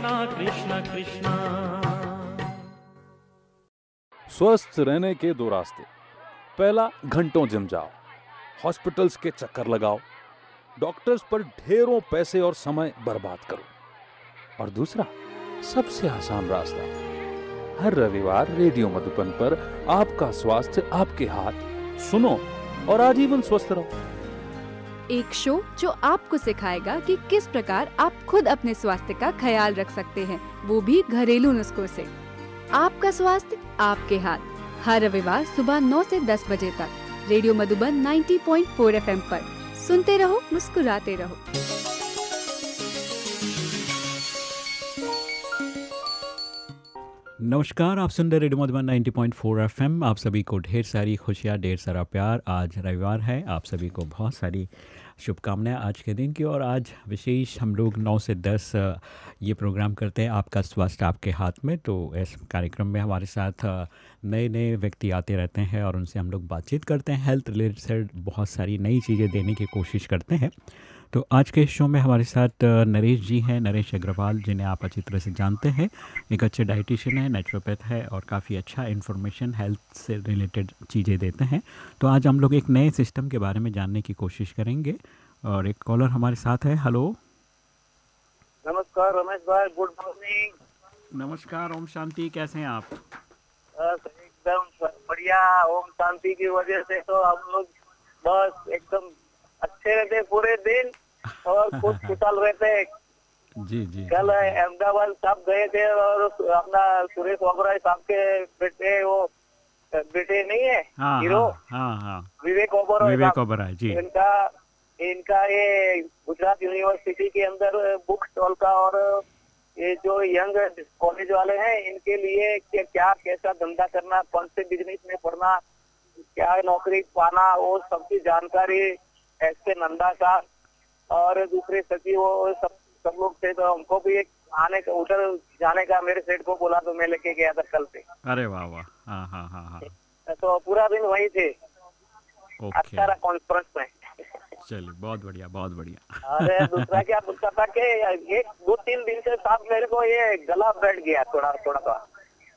कृष्णा कृष्णा कृष्णा। स्वस्थ रहने के दो रास्ते। पहला, घंटों जिम जाओ। हॉस्पिटल्स के चक्कर लगाओ। डॉक्टर्स पर ढेरों पैसे और समय बर्बाद करो। और दूसरा, सबसे आसान रास्ता। हर रविवार रेडियो मधुबन पर आपका स्वास्थ्य आपके हाथ। सुनो और आजीवन स्वस्थ रहो। एक शो जो आपको सिखाएगा कि किस प्रकार आप खुद अपने स्वास्थ्य का ख्याल रख सकते हैं, वो भी घरेलू नुस्खों से। आपका स्वास्थ्य आपके हाथ। हर रविवार सुबह 9 से 10 बजे तक, रेडियो मधुबन 90.4 एफएम पर। सुनते रहो, मुस्कुराते रहो। नमस्कार, आप सुन रहे रेडियो मधुबन 90.4 एफएम। आप सभी को ढेर सारी खुशियाँ, ढेर सारा प्यार। आज रविवार है, आप सभी को बहुत सारी शुभकामनाएँ आज के दिन की और आज विशेष हम लोग 9 से 10 ये प्रोग्राम करते हैं आपका स्वास्थ्य आपके हाथ में। तो इस कार्यक्रम में हमारे साथ नए नए व्यक्ति आते रहते हैं और उनसे हम लोग बातचीत करते हैं। हेल्थ रिलेटेड बहुत सारी नई चीज़ें देने की कोशिश करते हैं। तो आज के शो में हमारे साथ नरेश जी हैं नरेश अग्रवाल जिन्हें आप अच्छी तरह से जानते हैं। एक अच्छे डाइटिशियन है नेचुरोपैथ है और काफ़ी अच्छा इन्फॉर्मेशन हेल्थ से रिलेटेड चीज़ें देते हैं। तो आज हम लोग एक नए सिस्टम के बारे में जानने की कोशिश करेंगे और एक कॉलर हमारे साथ है। हेलो। नमस्कार रमेश भाई गुड मॉर्निंग। नमस्कार ओम शांति कैसे हैं आप? एकदम बढ़िया ओम शांति की वजह से तो हम लोग बस एकदम अच्छे रहते पूरे दिन और खुश खुशहाल रहते जी जी कल अहमदाबाद साहब गए थे और अपना सुरेश ओबराय साहब के बेटे वो बेटे नहीं है हाँ हीरो? हाँ हाँ विवेक ओबराय विवेक ओबराय जी। इनका इनका ये गुजरात यूनिवर्सिटी के अंदर बुक स्टॉल का और ये जो यंग कॉलेज वाले हैं इनके लिए क्या क्या कैसा धंधा करना कौन से बिज़नेस में पढ़ना क्या नौकरी पाना वो सबकी जानकारी एस के नंदा साहब और दूसरे सचिव सब सब लोग थे तो हमको भी एक आने का उधर जाने का मेरे सेठ को बोला तो मैं लेके गया था कल पे अरे वाह वाह। हाँ हाँ हाँ हाँ। तो पूरा दिन वही थे। अच्छा रहा कॉन्फ्रेंस में। चलिए बहुत बढ़िया बहुत बढ़िया। अरे दूसरा क्या पूछता था कि एक दो तीन दिन से साथ मेरे को ये गला बैठ गया थोड़ा थोड़ा सा।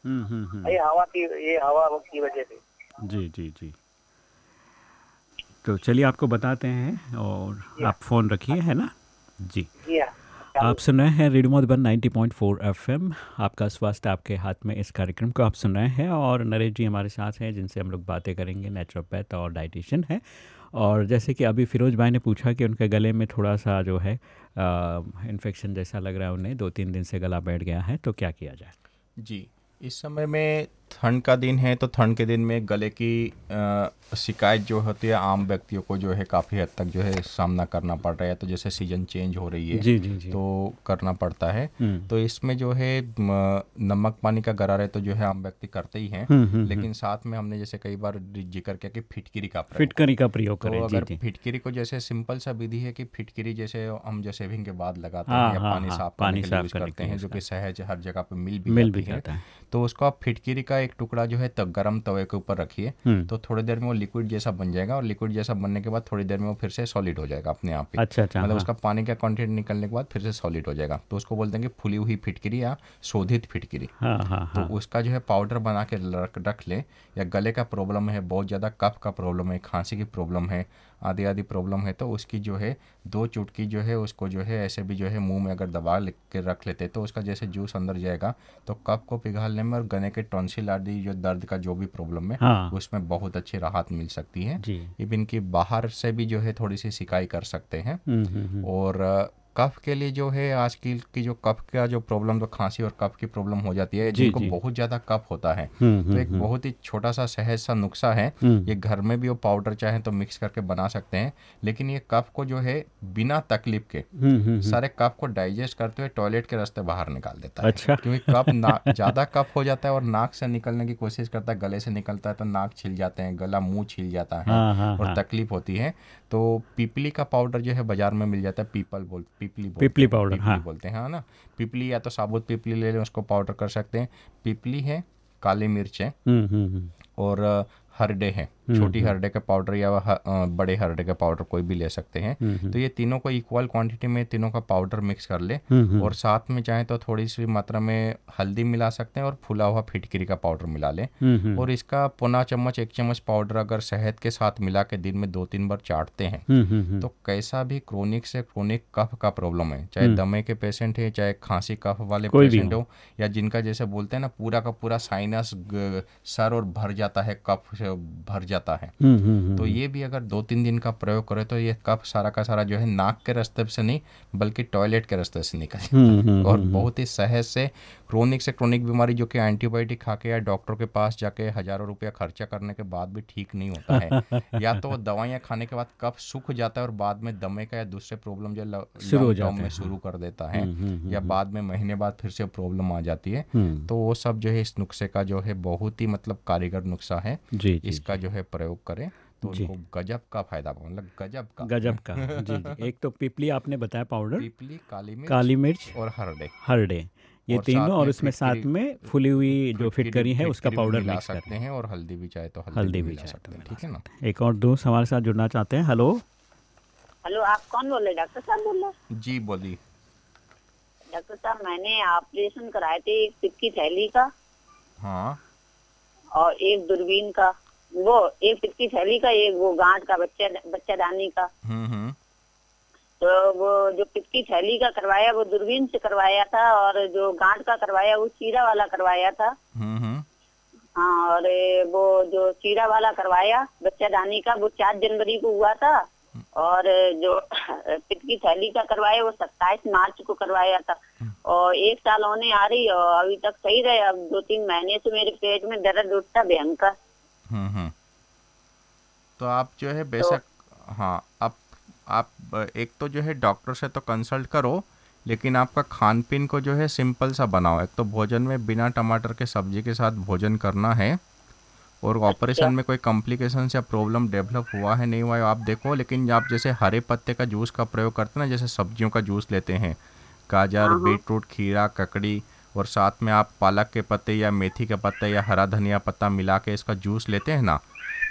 हम्म हम्म हम्म। ये हवा की ये हवा की वजह से। जी जी जी। तो चलिए आपको बताते हैं और आप फ़ोन रखिए है ना? जी। आप सुन रहे हैं रेडियो मधुबन 90.4 एफएम। आपका स्वास्थ्य आपके हाथ में इस कार्यक्रम को आप सुन रहे हैं और नरेश जी हमारे साथ हैं जिनसे हम लोग बातें करेंगे। नेचुरोपैथ और डाइटिशियन है। और जैसे कि अभी फिरोज भाई ने पूछा कि उनके गले में थोड़ा सा जो है इन्फेक्शन जैसा लग रहा है उन्हें दो तीन दिन से गला बैठ गया है तो क्या किया जाए? जी इस समय में ठंड का दिन है तो ठंड के दिन में गले की शिकायत जो होती है आम व्यक्तियों को जो है काफ़ी हद तक जो है सामना करना पड़ रहा है। तो जैसे सीज़न चेंज हो रही है जी जी जी। तो करना पड़ता है। हम्म। तो इसमें जो है नमक पानी का गरारे तो जो है आम व्यक्ति करते ही हैं। हम्म, हम्म, लेकिन साथ में हमने जैसे कई बार ज़िक्र किया कि फिटकिरी का फिटकरी का प्रयोग तो करें जी अगर फिटकिरी को जैसे सिंपल सा विधि है कि फिटकिरी जैसे हम जो शेविंग के बाद लगाते हाँ, हैं हाँ, पानी हाँ, साफ़ पानी साफ़ करते हैं जो कि सहज हर जगह पे मिल भी मिल भी जाता है। तो उसको आप फिटकिरी का एक टुकड़ा जो है तब गरम तवे के ऊपर रखिए हम्म। तो थोड़ी देर में वो लिक्विड जैसा बन जाएगा और लिक्विड जैसा बनने के बाद थोड़ी देर में वो फिर से सॉलिड हो जाएगा अपने आप ही अच्छा अच्छा मतलब हाँ। उसका पानी का कंटेंट निकलने के बाद फिर से सॉलिड हो जाएगा तो उसको बोलते हैं कि फुली हुई फिटकिरी या शोधित फिटकिरी हाँ हाँ तो उसका जो है पाउडर बना के रख रख ले या गले का प्रॉब्लम है बहुत ज़्यादा कफ का प्रॉब्लम है खांसी की प्रॉब्लम है आदि आदि प्रॉब्लम है तो उसकी जो है दो चुटकी जो है उसको जो है ऐसे भी जो है मुँह में अगर दबा लिख के रख लेते तो उसका जैसे जूस अंदर जाएगा तो कप को पिघालने में और गले के टॉन्सिल आदि जो दर्द का जो भी प्रॉब्लम है हाँ। उसमें बहुत अच्छी राहत मिल सकती है। इनकी इवन की बाहर से भी जो है थोड़ी सी सिकाई कर सकते हैं। हम्म हम्म हम्म। और कफ के लिए जो है आज की की जो कफ का जो प्रॉब्लम तो खांसी और कफ की प्रॉब्लम हो जाती है जिनको बहुत ज़्यादा कफ होता है। हम्म, तो एक बहुत ही छोटा सा सहज सा नुस्खा है। हम्म। ये घर में भी वो पाउडर चाहे तो मिक्स करके बना सकते हैं लेकिन ये कफ को जो है बिना तकलीफ़ के हम्म, हम्म, सारे कफ को डाइजेस्ट करते हुए टॉयलेट के रास्ते बाहर निकाल देता है। अच्छा। क्योंकि कफ ज़्यादा कफ हो जाता है और नाक से निकलने की कोशिश करता है गले से निकलता है तो नाक छिल जाते हैं गला मुँह छिल जाता है हाँ, हाँ, और हाँ। तकलीफ़ होती है। तो पीपली का पाउडर जो है बाज़ार में मिल जाता है पीपल बोल पीपली बोलते पीपली पाउडर, पीपली हाँ। बोलते हैं हाँ ना पीपली या तो साबुत पीपली ले लें उसको पाउडर कर सकते हैं पीपली है काली मिर्च है हम्म, हम्म, हम्म। और हरडे है छोटी हरडे के पाउडर या बड़े हरडे का पाउडर कोई भी ले सकते हैं। तो ये तीनों को इक्वल क्वांटिटी में तीनों का पाउडर मिक्स कर ले और साथ में चाहे तो थोड़ी सी मात्रा में हल्दी मिला सकते हैं और फुला हुआ फिटकरी का पाउडर मिला लें। हम्म, और इसका पौना चम्मच एक चम्मच पाउडर अगर शहद के साथ मिला के दिन में दो तीन बार चाटते हैं हम्म, हम्म, हम्म। तो कैसा भी क्रोनिक से क्रोनिक कफ का प्रॉब्लम है चाहे दमे के पेशेंट है चाहे खांसी कफ वाले पेशेंट हो। या जिनका जैसे बोलते हैं ना पूरा का पूरा साइनस सर और भर जाता है कफ से भर जाता है। हुँ, हुँ, हम्म। तो ये भी अगर दो तीन दिन का प्रयोग करें तो ये कफ सारा का सारा जो है नाक के रास्ते से नहीं बल्कि टॉयलेट के रास्ते से निकल जाता हम्म, है हम्म, और बहुत ही सहज से क्रोनिक से क्रोनिक बीमारी जो कि एंटीबायोटिक खा के या डॉक्टर के पास जाके हज़ारों रुपया खर्चा करने के बाद भी ठीक नहीं होता है। या तो वो दवाइयाँ खाने के बाद कफ सूख जाता है और बाद में दमे का या दूसरे प्रॉब्लम जो ल- शुरू हो long term जाते में शुरू कर देता है हम्म, हम्म, या बाद में महीने बाद फिर से प्रॉब्लम आ जाती है। हम्म। तो वो सब जो है इस नुस्खे का जो है बहुत ही मतलब कारीगर नुस्खा है। इसका जो। है प्रयोग करें तो जी। उनको गजब का फ़ायदा मतलब गजब का। गजब का जी जी। एक तो पिपली आपने बताया पाउडर पिपली काली मिर्च काली मिर्च और हरडे। हर डे ये तीनों और उसमें साथ में फुली हुई जो फिटकरी है उसका पाउडर मिला सकते हैं। और हल्दी भी चाहे तो हल्दी, भी चाहे सकते तो हैं ठीक है ना? एक और दोस्त हमारे साथ जुड़ना चाहते हैं। हेलो? हेलो आप कौन बोल रहे डॉक्टर साहब बोल रहे जी बोली डॉक्टर साहब मैंने ऑपरेशन कराए थे एक पिप की थैली का हाँ। और एक दूरबीन का। वो एक पिप की थैली का एक वो गांठ का बच्चा बच्चादानी का। हम्म हम्म। तो वो जो पिप की थैली का करवाया वो दूरबीन से करवाया था और जो गांठ का करवाया वो चीरा वाला करवाया था। हम्म हम्म। हाँ और वो जो चीरा वाला करवाया बच्चादानी का वो चार जनवरी को हुआ था। और जो पिट की थैली का करवाया वो सत्ताईस मार्च को करवाया था। और एक साल होने आ रही और अभी तक सही रहे। अब दो तीन महीने से मेरे पेट में दर्द उठता भयंकर। हम्म हम्म। तो आप जो है बेशक तो, हाँ आप आप एक तो जो है डॉक्टर से तो कंसल्ट करो लेकिन आपका खान पीन को जो है सिंपल सा बनाओ। एक तो भोजन में बिना टमाटर के सब्ज़ी के साथ भोजन करना है और ऑपरेशन में कोई कॉम्प्लिकेशन या प्रॉब्लम डेवलप हुआ है नहीं हुआ है आप देखो लेकिन आप जैसे हरे पत्ते का जूस का प्रयोग करते हैं ना जैसे सब्जियों का जूस लेते हैं गाजर बीटरूट खीरा ककड़ी और साथ में आप पालक के पत्ते या मेथी के पत्ते या हरा धनिया पत्ता मिला के इसका जूस लेते हैं ना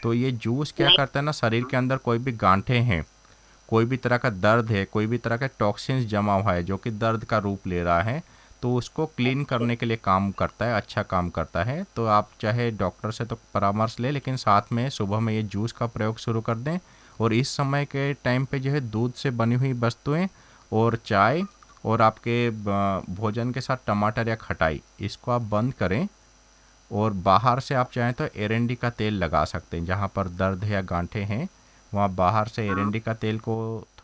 तो ये जूस क्या करता है ना शरीर के अंदर कोई भी गांठें हैं कोई भी तरह का दर्द है, कोई भी तरह का टॉक्सिन्स जमा हुआ है, जो कि दर्द का रूप ले रहा है तो उसको क्लीन करने के लिए काम करता है अच्छा काम करता है। तो आप चाहे डॉक्टर से तो परामर्श लें, लेकिन साथ में सुबह में ये जूस का प्रयोग शुरू कर दें और इस समय के टाइम पे जो है दूध से बनी हुई वस्तुएँ और चाय और आपके भोजन के साथ टमाटर या खटाई, इसको आप बंद करें और बाहर से आप चाहें तो एरेंडी का तेल लगा सकते हैं, जहाँ पर दर्द या गांठें हैं। वहाँ बाहर से एरंडी का तेल को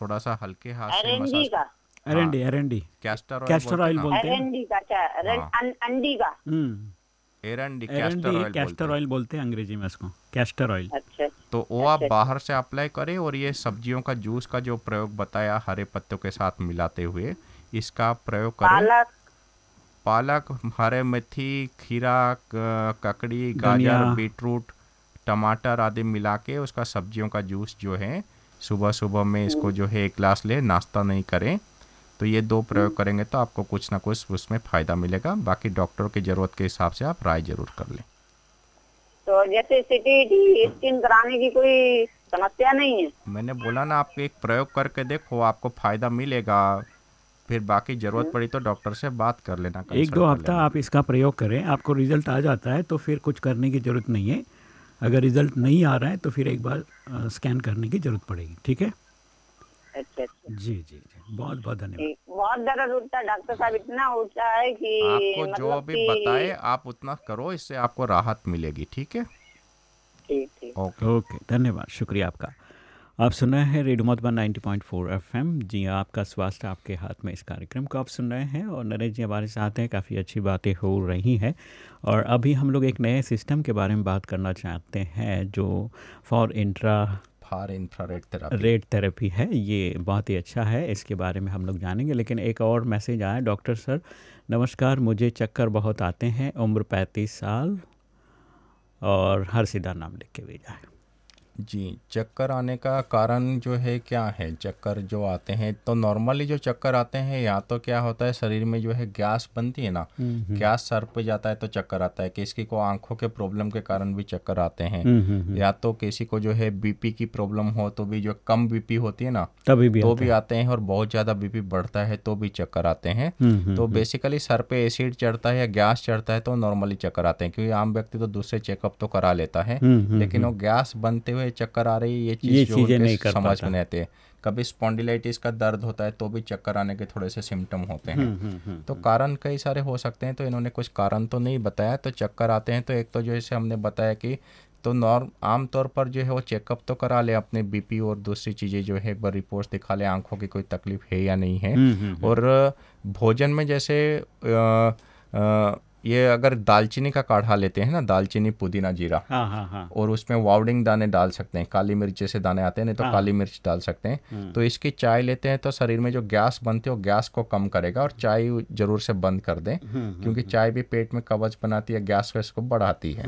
थोड़ा सा हल्के हाथ से एरंडी मसाज का? एरंडी एरंडी कैस्टर कैस्टर ऑयल बोलते हैं? एरंडी का अच्छा एरं- हाँ। अं- अंडी का? हम्म। एरंडी कैस्टर ऑयल कैस्टर ऑयल बोलते हैं अंग्रेज़ी में इसको कैस्टर ऑयल। अच्छा तो वो आप बाहर से अप्लाई करें और ये सब्जियों का जूस का जो प्रयोग बताया हरे पत्तों के साथ मिलाते हुए इसका प्रयोग करें। पालक? पालक हरे मेथी खीरा ककड़ी गाजर बीटरूट टमाटर आदि मिला के उसका सब्जियों का जूस जो है सुबह सुबह में इसको जो है एक गिलास ले नाश्ता नहीं करें। तो ये दो प्रयोग करेंगे तो आपको कुछ ना कुछ उसमें फ़ायदा मिलेगा। बाकी डॉक्टर की ज़रूरत के हिसाब से आप राय ज़रूर कर लें। तो जैसे सिटी स्किन कराने की कोई समस्या नहीं है? मैंने बोला ना आप एक प्रयोग करके देखो आपको फ़ायदा मिलेगा। फिर बाकी ज़रूरत पड़ी तो डॉक्टर से बात कर लेना एक दो हफ़्ता आप इसका प्रयोग करें आपको रिज़ल्ट आ जाता है तो फिर कुछ करने की ज़रूरत नहीं है। अगर रिज़ल्ट नहीं आ रहा है तो फिर एक बार स्कैन करने की ज़रूरत पड़ेगी ठीक है? अच्छा अच्छा। जी जी जी। बहुत बहुत धन्यवाद। बहुत दर्द उठता है डॉक्टर साहब इतना उठता है कि आपको जो मतलब अभी कि- बताए आप उतना करो इससे आपको राहत मिलेगी ठीक है? ठीक ठीक। ओके। ओके धन्यवाद शुक्रिया आपका। आप सुन रहे हैं रेडियो मधुबन 90.4 एफएम। जी हाँ, आपका स्वास्थ्य आपके हाथ में इस कार्यक्रम को आप सुन रहे हैं और नरेश जी हमारे साथ हैं काफ़ी अच्छी बातें हो रही हैं। और अभी हम लोग एक नए सिस्टम के बारे में बात करना चाहते हैं जो for intra far infrared therapy. Red therapy है ये बहुत ही अच्छा है इसके बारे में हम लोग जानेंगे। लेकिन एक और मैसेज आया डॉक्टर सर नमस्कार मुझे चक्कर बहुत आते हैं उम्र पैंतीस साल और हर सीधा नाम लिख के भेजा है। जी चक्कर आने का कारण जो है क्या है? चक्कर जो आते हैं तो नॉर्मली जो चक्कर आते हैं या तो क्या होता है शरीर में जो है गैस बनती है ना गैस सर पे जाता है तो चक्कर आता है किसी को आँखों के प्रॉब्लम के कारण भी चक्कर आते हैं या तो किसी को जो है बीपी की प्रॉब्लम हो तो भी जो कम बीपी होती है ना तभी भी तो भी आते हैं और बहुत ज़्यादा बीपी बढ़ता है तो भी चक्कर आते हैं। तो बेसिकली सर पे एसिड चढ़ता है या गैस चढ़ता है तो नॉर्मली चक्कर आते हैं क्योंकि आम व्यक्ति तो दूसरे चेकअप तो करा लेता है लेकिन वो गैस बनते हुए चक्कर आ रही है ये ये चीज़ जो चीज़ें नहीं कर समझ में आते कभी स्पॉन्डिलाइटिस का दर्द होता है तो भी चक्कर आने के थोड़े से सिम्टम होते हम्म, हैं तो कारण कई सारे हो सकते हैं तो इन्होंने कुछ कारण तो नहीं बताया। तो चक्कर आते हैं तो एक तो जैसे हमने बताया कि तो नॉर्म आमतौर पर जो है वो चेकअप तो करा ले अपने बीपी और दूसरी चीज़ें जो है एक बार रिपोर्ट्स दिखा ले आँखों की कोई तकलीफ़ है या नहीं है। हम्म, और भोजन में जैसे अ, अ, ये अगर दालचीनी का काढ़ा लेते हैं ना दालचीनी पुदीना जीरा। हाँ हाँ हाँ। और उसमें वाउडिंग दाने डाल सकते हैं काली मिर्च जैसे दाने आते हैं नहीं तो हाँ। काली मिर्च डाल सकते हैं। तो इसकी चाय लेते हैं तो शरीर में जो गैस बनती है वो गैस को कम करेगा और चाय ज़रूर से बंद कर दें क्योंकि चाय भी पेट में कवच बनाती है गैस वैस को बढ़ाती है।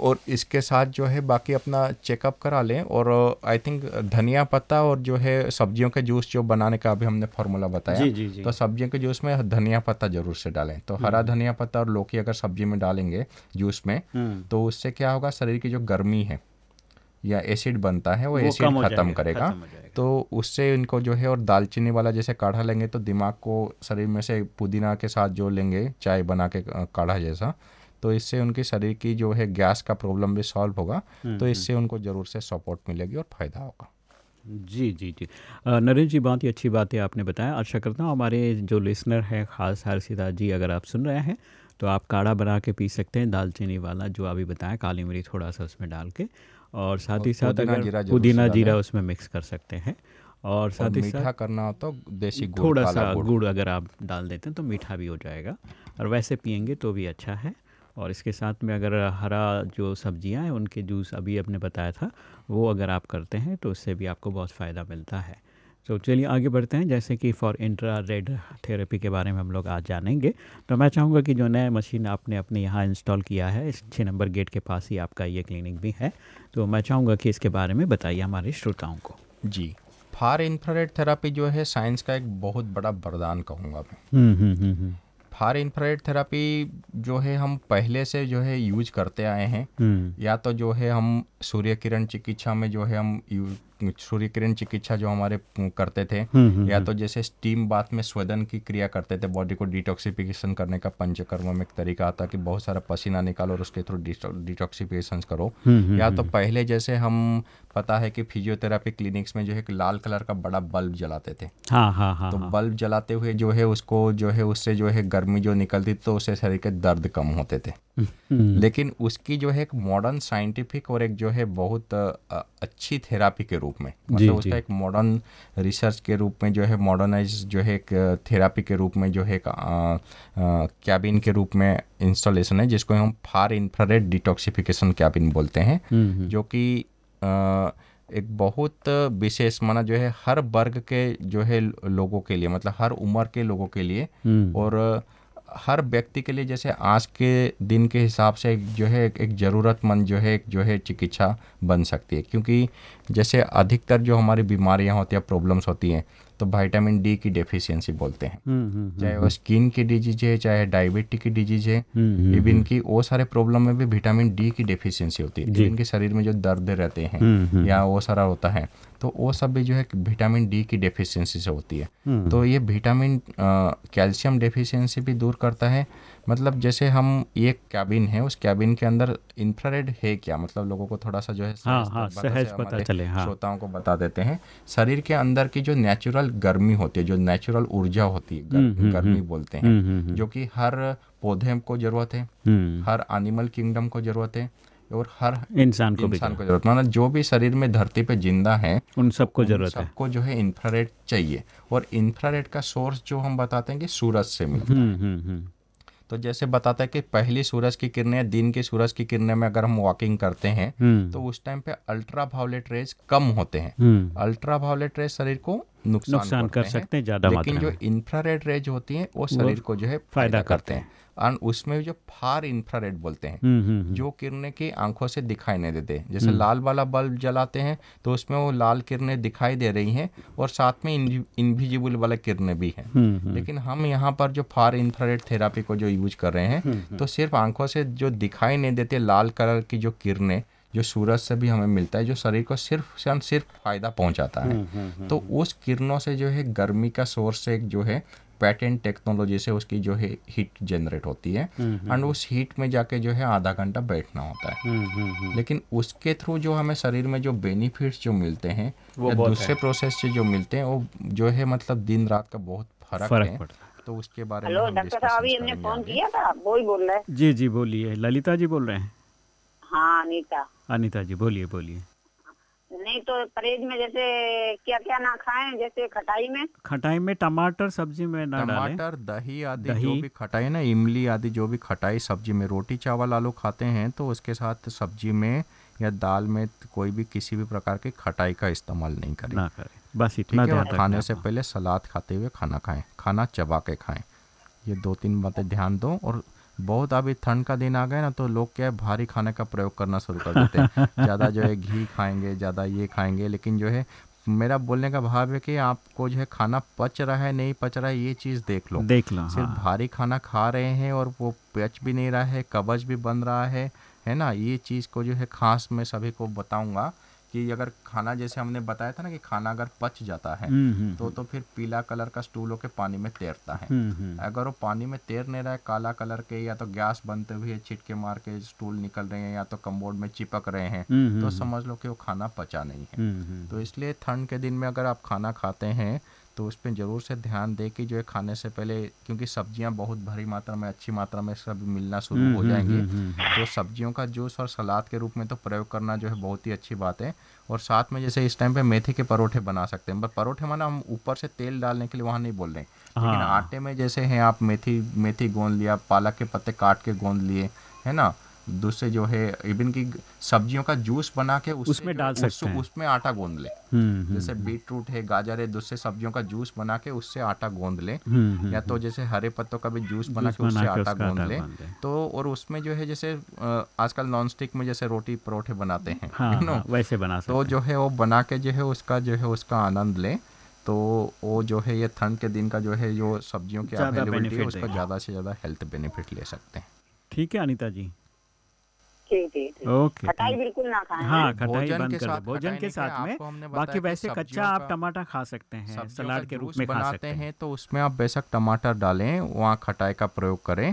और इसके साथ जो है बाकी अपना चेकअप करा लें और आई थिंक धनिया पत्ता और जो है सब्जियों के जूस जो बनाने का अभी हमने फॉर्मूला बताया। तो सब्जियों के जूस में धनिया पत्ता ज़रूर से डालें। तो हरा धनिया पत्ता और लौकी अगर सब्ज़ी में डालेंगे जूस में तो उससे क्या होगा शरीर की जो गर्मी है या एसिड बनता है वो, वो एसिड खत्म करेगा। तो उससे इनको जो है और दालचीनी वाला जैसे काढ़ा लेंगे तो दिमाग को शरीर में से पुदीना के साथ जो लेंगे चाय बना के काढ़ा जैसा तो इससे उनकी शरीर की जो है गैस का प्रॉब्लम भी सॉल्व होगा तो इससे उनको ज़रूर से सपोर्ट मिलेगी और फ़ायदा होगा। जी जी जी। नरेश जी बहुत ही अच्छी बात है आपने बताया। आशा करता हूँ हमारे जो लिसनर हैं खास हरसिदा जी अगर आप सुन रहे हैं तो आप काढ़ा बना के पी सकते हैं दालचीनी वाला जो अभी बताया काली मिर्च थोड़ा सा उसमें डाल के। और साथ ही साथ पुदीना अगर पुदीना जीरा उसमें मिक्स कर सकते हैं। और साथ ही मीठा साथ करना हो तो देसी गुड़ थोड़ा सा गुड़। गुड़ अगर आप डाल देते हैं तो मीठा भी हो जाएगा। और वैसे पियेंगे तो भी अच्छा है। और इसके साथ में अगर हरा जो सब्ज़ियाँ हैं उनके जूस अभी आपने बताया था वो अगर आप करते हैं तो उससे भी आपको बहुत फ़ायदा मिलता है। तो चलिए आगे बढ़ते हैं। जैसे कि फॉर इंट्रा रेड थेरेपी के बारे में हम लोग आज जानेंगे। तो मैं चाहूँगा कि जो नया मशीन आपने अपने यहाँ इंस्टॉल किया है इस छः नंबर गेट के पास ही आपका ये क्लिनिक भी है। तो मैं चाहूँगा कि इसके बारे में बताइए हमारे श्रोताओं को। जी। फार इंफ्रारेड थेरापी जो है साइंस का एक बहुत बड़ा वरदान कहूँगा मैं। हम्म हम्म हम्म हम्म फार इंफ्रारेड थेरापी जो है हम पहले से जो है यूज़ करते आए हैं। हम्म। या तो जो है हम सूर्य किरण चिकित्सा में जो है हम सूर्य किरण चिकित्सा जो हमारे करते थे। हम्म, या तो जैसे स्टीम बाथ में स्वेदन की क्रिया करते थे बॉडी को डिटॉक्सिफिकेशन करने का पंचकर्म में एक तरीका आता कि बहुत सारा पसीना निकालो और उसके थ्रू डिटॉक्सिफिकेशन करो। हम्म, या तो पहले जैसे हम पता है कि फिजियोथेरापी क्लिनिक्स में जो है एक लाल कलर का बड़ा बल्ब जलाते थे हाँ हाँ हाँ तो हाँ। बल्ब जलाते हुए जो है उसको जो है उससे जो है गर्मी जो निकलती तो उससे शरीर के दर्द कम होते थे हम्म, लेकिन उसकी जो है एक मॉडर्न साइंटिफिक और एक जो है बहुत अच्छी थेरापी के रूप में मतलब जी। उसका एक मॉडर्न रिसर्च के रूप में जो है मॉडर्नाइज जो है एक थेरापी के रूप में जो है एक कैबिन के रूप में इंस्टॉलेशन है जिसको हम फार इंफ्रारेड डिटॉक्सिफिकेशन कैबिन बोलते हैं हम्म, हम्म। जो कि एक बहुत विशेष माना जो है हर वर्ग के जो है लोगों के लिए मतलब हर उम्र के लोगों के लिए हम्म। और हर व्यक्ति के लिए जैसे आज के दिन के हिसाब से जो है एक, एक ज़रूरतमंद जो है एक जो है चिकित्सा बन सकती है क्योंकि जैसे अधिकतर जो हमारी बीमारियाँ होती हैं प्रॉब्लम्स होती हैं तो विटामिन डी की डेफिशिएंसी बोलते हैं। हम्म, हम्म, चाहे वो स्किन की डिज़ीज़ है चाहे डायबिटिक की डिज़ीज़ है हम्म, इवन की वो सारे प्रॉब्लम में भी विटामिन डी की डेफिशिएंसी होती है। इनके शरीर में जो दर्द रहते हम्म, हम्म। हैं या वो सारा होता है तो वो सब भी जो है विटामिन डी की डेफिशिएंसी से होती है। हम्म। तो ये विटामिन कैल्शियम डेफिशिएंसी भी दूर करता है मतलब जैसे हम एक कैबिन है उस कैबिन के अंदर इंफ्रारेड है क्या? मतलब लोगों को थोड़ा सा जो है हाँ, हाँ, सहज पता चले, हाँ। श्रोताओं को बता देते हैं। शरीर के अंदर की जो नेचुरल गर्मी होती है जो नेचुरल ऊर्जा होती है गर- हम्म, हम्म, गर्मी बोलते हम्म, हम्म, हैं। जो कि हर पौधे को ज़रूरत है हर एनिमल किंगडम को ज़रूरत है और हर इंसान को इंसान को ज़रूरत। माना जो भी शरीर में धरती पे ज़िंदा है उन सबको ज़रूरत है। सबको जो है इंफ्रारेड चाहिए। और इंफ्रारेड का सोर्स जो हम बताते हैं कि सूरज से मिलता है। तो जैसे बताता है कि पहली सूरज की किरणें दिन की सूरज की किरणें में अगर हम वॉकिंग करते हैं हम्म। तो उस टाइम पे अल्ट्रा वायोलेट रेज कम होते हैं। अल्ट्रा वायोलेट रेज शरीर को नुकसान नुकसान कर सकते हैं ज़्यादा लेकिन जो इंफ्रारेड रेज होती हैं वो शरीर को जो है फ़ायदा करते हैं। और उसमें जो फार इंफ्रारेड बोलते हैं हम्म हम्म हम्म, जो किरणें की आँखों से दिखाई नहीं देते। जैसे लाल वाला बल्ब जलाते हैं तो उसमें वो लाल किरणें दिखाई दे रही हैं और साथ में इनविजिबल वाले किरणें भी हैं। लेकिन हम यहाँ पर जो फार इंफ्रारेड थेरापी को जो यूज़ कर रहे हैं तो सिर्फ़ आँखों से जो दिखाई नहीं देते लाल कलर की जो किरणें जो सूरज से भी हमें मिलता है जो शरीर को सिर्फ़ से सिर्फ़ फ़ायदा पहुंचाता है। तो उस किरणों से जो है गर्मी का सोर्स एक जो है पैटेंट टेक्नोलॉजी से उसकी जो है हीट जनरेट होती है। एंड उस हीट में जाके जो है आधा घंटा बैठना होता है। हम्म हम्म हम्म। लेकिन उसके थ्रू जो हमें शरीर में जो बेनिफिट्स जो मिलते हैं या दूसरे प्रोसेस से जो मिलते हैं वो जो है मतलब दिन रात का बहुत फ़र्क फ़र्क है। तो उसके बारे में डॉक्टर साहब अभी हमने फ़ोन किया था वो ही बोल रहे हैं। जी जी बोलिए। ललिता जी बोल रहे हैं। हाँ अनीता। अनीता जी बोलिए बोलिए। नहीं तो परहेज में जैसे क्या क्या ना खाएँ जैसे खटाई में? खटाई में टमाटर सब्ज़ी में ना टमाटर दही आदि जो भी खटाई ना इमली आदि जो भी खटाई सब्ज़ी में रोटी चावल आलू खाते हैं तो उसके साथ सब्ज़ी में या दाल में कोई भी किसी भी प्रकार की खटाई का इस्तेमाल नहीं करें। ना करें। बस ठीक इतना है ध्यान खाने से पहले सलाद खाते हुए खाना खाएँ खाना चबा के खाएँ। ये दो तीन बातें ध्यान दो और बहुत अभी ठंड का दिन आ गया ना तो लोग क्या है भारी खाने का प्रयोग करना शुरू कर देते हैं। ज़्यादा जो है घी खाएँगे ज़्यादा ये खाएँगे लेकिन जो है मेरा बोलने का भाव है कि आपको जो है खाना पच रहा है नहीं पच रहा है ये चीज़ देख लो। देख लो सिर्फ़ हाँ। भारी खाना खा रहे हैं और वो पच भी नहीं रहा है कब्ज भी बन रहा है है ना? ये चीज़ को जो है खास मैं सभी को बताऊँगा। कि अगर खाना जैसे हमने बताया था ना कि खाना अगर पच जाता है हम्म हम्म तो तो फिर पीला कलर का स्टूल होकर पानी में तैरता है। हम्म हम्म। अगर वो पानी में तैर नहीं रहा है काला कलर के या तो गैस बनते हुए छिटके मार के स्टूल निकल रहे हैं या तो कम्बोर्ड में चिपक रहे हैं हम्म, तो हम्म, समझ लो कि वो खाना पचा नहीं है। हम्म हम्म। तो इसलिए ठंड के दिन में अगर आप खाना खाते हैं तो उस पर ज़रूर से ध्यान दें कि जो है खाने से पहले क्योंकि सब्ज़ियाँ बहुत भारी मात्रा में अच्छी मात्रा में सब मिलना शुरू हो हम्म, जाएँगी। हम्म, हम्म, तो सब्जियों का जूस और सलाद के रूप में तो प्रयोग करना जो है बहुत ही अच्छी बात है। और साथ में जैसे इस टाइम पे मेथी के परोठे बना सकते हैं। पर परोठे माना हम ऊपर से तेल डालने के लिए वहाँ नहीं बोल रहे हैं। लेकिन हाँ। आटे में जैसे हैं आप मेथी मेथी गोंद लिया पालक के पत्ते काट के गोंद लिए है ना? दूसरे जो है इवन की सब्जियों का जूस बना के उसमें डाल सकते हैं। उसमें आटा गोंद ले। हम्म हम्म, जैसे बीट रूट है गाजर है दूसरे सब्जियों का जूस बना के उससे आटा गोंद ले। हम्म या तो जैसे हरे पत्तों का भी जूस बना के उससे आटा गोंद ले। तो और उसमें जो है जैसे आजकल नॉन स्टिक में जैसे रोटी परोठे बनाते हैं हाँ हाँ, वैसे बना तो जो है वो बना के जो है उसका जो है उसका आनंद ले। तो वो जो है ये ठंड के दिन का जो है जो सब्जियों की अवेलेबिलिटी है उसका ज़्यादा से ज़्यादा हेल्थ बेनिफिट ले सकते हैं। ठीक है अनिता जी। ठीक ओके खटाई बिल्कुल ना खाएँ। हाँ खटाई बंद के कर दो भोजन के साथ में बाकी वैसे कच्चा आप टमाटर खा सकते हैं सलाद के रूप में खा सकते हैं। तो उसमें आप बेशक टमाटर डालें वहाँ खटाई का प्रयोग करें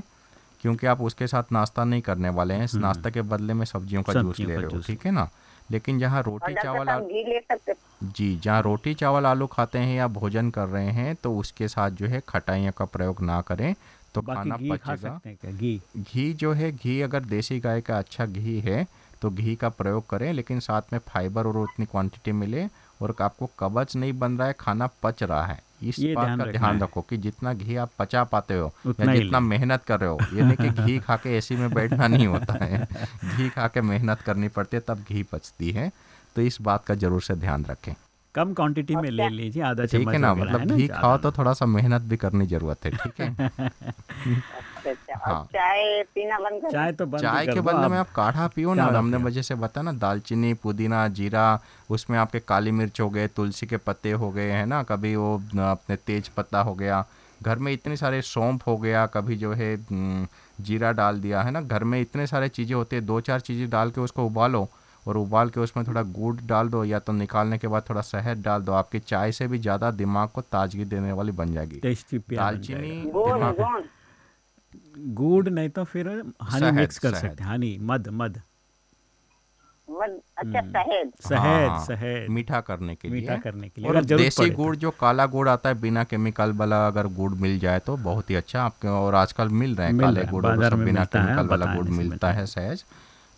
क्योंकि आप उसके साथ नाश्ता नहीं करने वाले हैं। इस नाश्ता के बदले में सब्जियों का जूस हम्म। ले रहे हो ठीक है ना? लेकिन जहाँ रोटी चावल साहब आ- घी ले सकते जी जहाँ रोटी चावल आलू खाते हैं या भोजन कर रहे हैं तो उसके साथ जो है खटाइयों का प्रयोग ना करें। तो खाना घी खा सकते हैं क्या? घी। घी जो है घी अगर देसी गाय का अच्छा घी है तो घी का प्रयोग करें लेकिन साथ में फाइबर और उतनी क्वांटिटी मिले और आपको कब्ज नहीं बन रहा है खाना पच रहा है। इस बात का ध्यान रखो कि जितना घी आप पचा पाते हो या जितना मेहनत कर रहे हो ये नहीं कि घी खा के एसी में बैठना नहीं होता है। घी खा के मेहनत करनी पड़ती है तब घी पचती है। तो इस बात का ज़रूर से ध्यान रखें। कम क्वांटिटी में ले लीजिए आधा ठीक चम्मच है ना? मतलब घी खाओ तो थोड़ा सा मेहनत भी करनी ज़रूरत है ठीक है? अच्छा अच्छा हाँ। चाय पीना बंद कर चाय तो बंद चाय के बदले में आप। आप काढ़ा पियो ना हमने वजह से बताया ना दालचीनी पुदीना जीरा उसमें आपके काली मिर्च हो गए तुलसी के पत्ते हो गए है ना? कभी वो अपने तेज पत्ता हो गया घर में इतने सारे सौंफ हो गया कभी जो है जीरा डाल दिया है ना? घर में इतने सारे चीज़ें होती है दो चार चीज़ें डाल के उसको उबालो और उबाल के उसमें थोड़ा गुड़ डाल दो या तो निकालने के बाद थोड़ा शहद डाल दो आपकी चाय से भी ज़्यादा दिमाग को ताजगी देने वाली बन जाएगी। दालचीनी गुड़ नहीं तो फिर हनी मिक्स कर सकते हैं। हनी मध मध। मद- अच्छा शहद। शहद हाँ, शहद। मीठा करने के लिए। मीठा करने के लिए। और देसी तो। गुड़ जो काला गुड़ आता है बिना केमिकल वाला अगर गुड़ मिल जाए तो बहुत ही अच्छा आपके और आजकल मिल रहे हैं काले गुड़ बिना केमिकल वाला गुड़ मिलता मिलता है। सहज।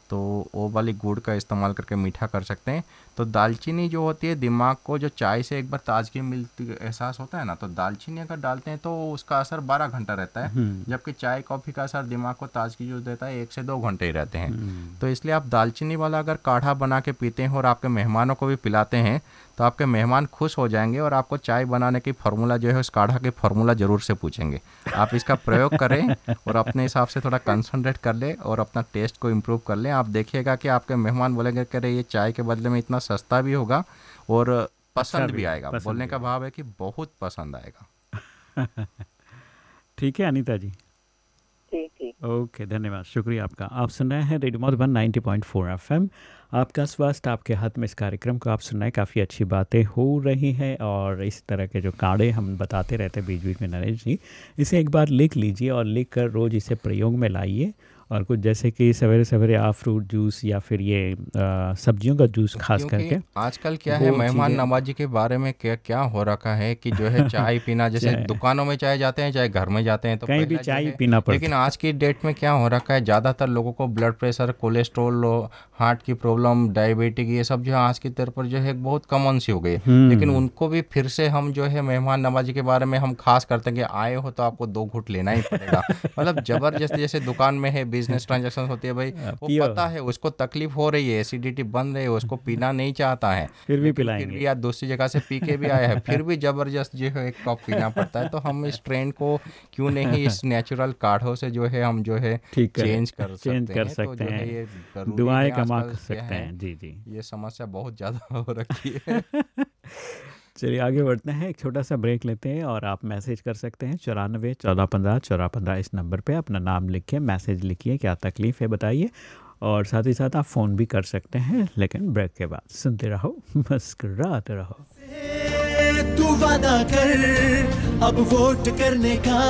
तो वो वाली गुड़ का इस्तेमाल करके मीठा कर सकते हैं। तो दालचीनी जो होती है दिमाग को जो चाय से एक बार ताजगी मिलती एहसास होता है ना तो दालचीनी अगर डालते हैं तो उसका असर बारह घंटा रहता है। जबकि चाय कॉफ़ी का असर दिमाग को ताजगी जो देता है एक से दो घंटे ही रहते हैं। तो इसलिए आप दालचीनी वाला अगर काढ़ा बना के पीते हैं और आपके मेहमानों को भी पिलाते हैं तो आपके मेहमान खुश हो जाएँगे और आपको चाय बनाने की फार्मूला जो है उस काढ़ा की फार्मूला ज़रूर से पूछेंगे। आप इसका प्रयोग करें और अपने हिसाब से थोड़ा कंसनट्रेट कर ले और अपना टेस्ट को इम्प्रूव कर लें। आप देखिएगा कि आपके मेहमान बोलेंगे कह रहे ये चाय के बदले में इतना सस्ता भी होगा और पसंद अच्छा भी, भी आएगा। पसंद बोलने भी का भाव है कि बहुत पसंद आएगा। ठीक है अनीता जी। ठीक ठीक ओके धन्यवाद। शुक्रिया आपका। आप सुन रहे हैं रेडियो मधुबन 90.4 एफएम। आपका स्वास्थ्य आपके हाथ में इस कार्यक्रम को आप सुन रहे हैं। काफ़ी अच्छी बातें हो रही हैं और इस तरह के जो काड़े हम बताते रहते हैं बीच बीच में नरेश जी इसे एक बार लिख लीजिए और लिख कर रोज़ इसे प्रयोग में लाइए। और कुछ जैसे कि सवेरे सवेरे आप फ्रूट जूस या फिर ये सब्जियों का जूस खास करके आजकल क्या है मेहमान नवाजी के बारे में क्या क्या हो रखा है कि जो है चाय पीना जैसे। दुकानों में चाय जाते हैं चाहे घर में जाते हैं तो कहीं भी चाय पीना पड़ता लेकिन आज की डेट में क्या हो रखा है ज़्यादातर लोगों को ब्लड प्रेशर कोलेस्ट्रोल हार्ट की प्रॉब्लम डायबिटिक ये सब जो है आज की तरफ़ पर जो है बहुत कॉमन सी हो गई हम्म। लेकिन उनको भी फिर से हम जो है मेहमान नवाजी के बारे में हम खास करते हैं कि आए हो तो आपको दो घुट लेना ही पड़ेगा मतलब ज़बरदस्त जैसे दुकान में है बिज़नेस ट्रांजेक्शन होती है भाई। वो पता है उसको तकलीफ़ हो रही है एसिडिटी बन रही है उसको पीना नहीं चाहता है। फिर भी पिलाएँगे। फिर भी यार दूसरी जगह से पी के भी आया है फिर भी ज़बरदस्त जो है एक कप पीना पड़ता है। तो हम इस ट्रेंड को क्यों नहीं इस नेचुरल काढ़ों से जो है हम जो है चेंज कर। सकते चेंज कर हैं। तो सकते हैं। दुआएँ कमा सकते हैं। जी जी। ये समस्या बहुत ज़्यादा हो रखी है। चलिए आगे बढ़ते हैं, एक छोटा सा ब्रेक लेते हैं और आप मैसेज कर सकते हैं चौरानवे चौदह पंद्रह चौदह पंद्रह इस नंबर पे अपना नाम लिखिए मैसेज लिखिए, क्या तकलीफ़ है बताइए और साथ ही साथ आप फ़ोन भी कर सकते हैं, लेकिन ब्रेक के बाद सुनते रहो, मुस्कुराते रहो। तू वादा कर, अब वोट करने का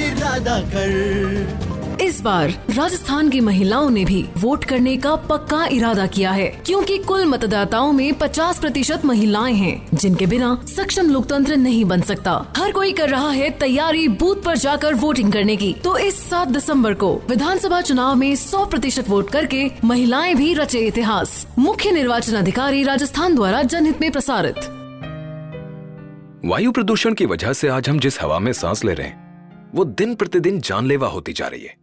इरादा कर। इस बार राजस्थान की महिलाओं ने भी वोट करने का पक्का इरादा किया है, क्योंकि कुल मतदाताओं में 50 प्रतिशत महिलाएँ हैं, जिनके बिना सक्षम लोकतंत्र नहीं बन सकता। हर कोई कर रहा है तैयारी बूथ पर जाकर वोटिंग करने की। तो इस 7 दिसंबर को विधानसभा चुनाव में 100 प्रतिशत वोट करके महिलाएँ भी रचे इतिहास। मुख्य निर्वाचन अधिकारी राजस्थान द्वारा जनहित में प्रसारित। वायु प्रदूषण की वजह से आज हम जिस हवा में सांस ले रहे हैं, वो दिन प्रतिदिन जानलेवा होती जा रही है।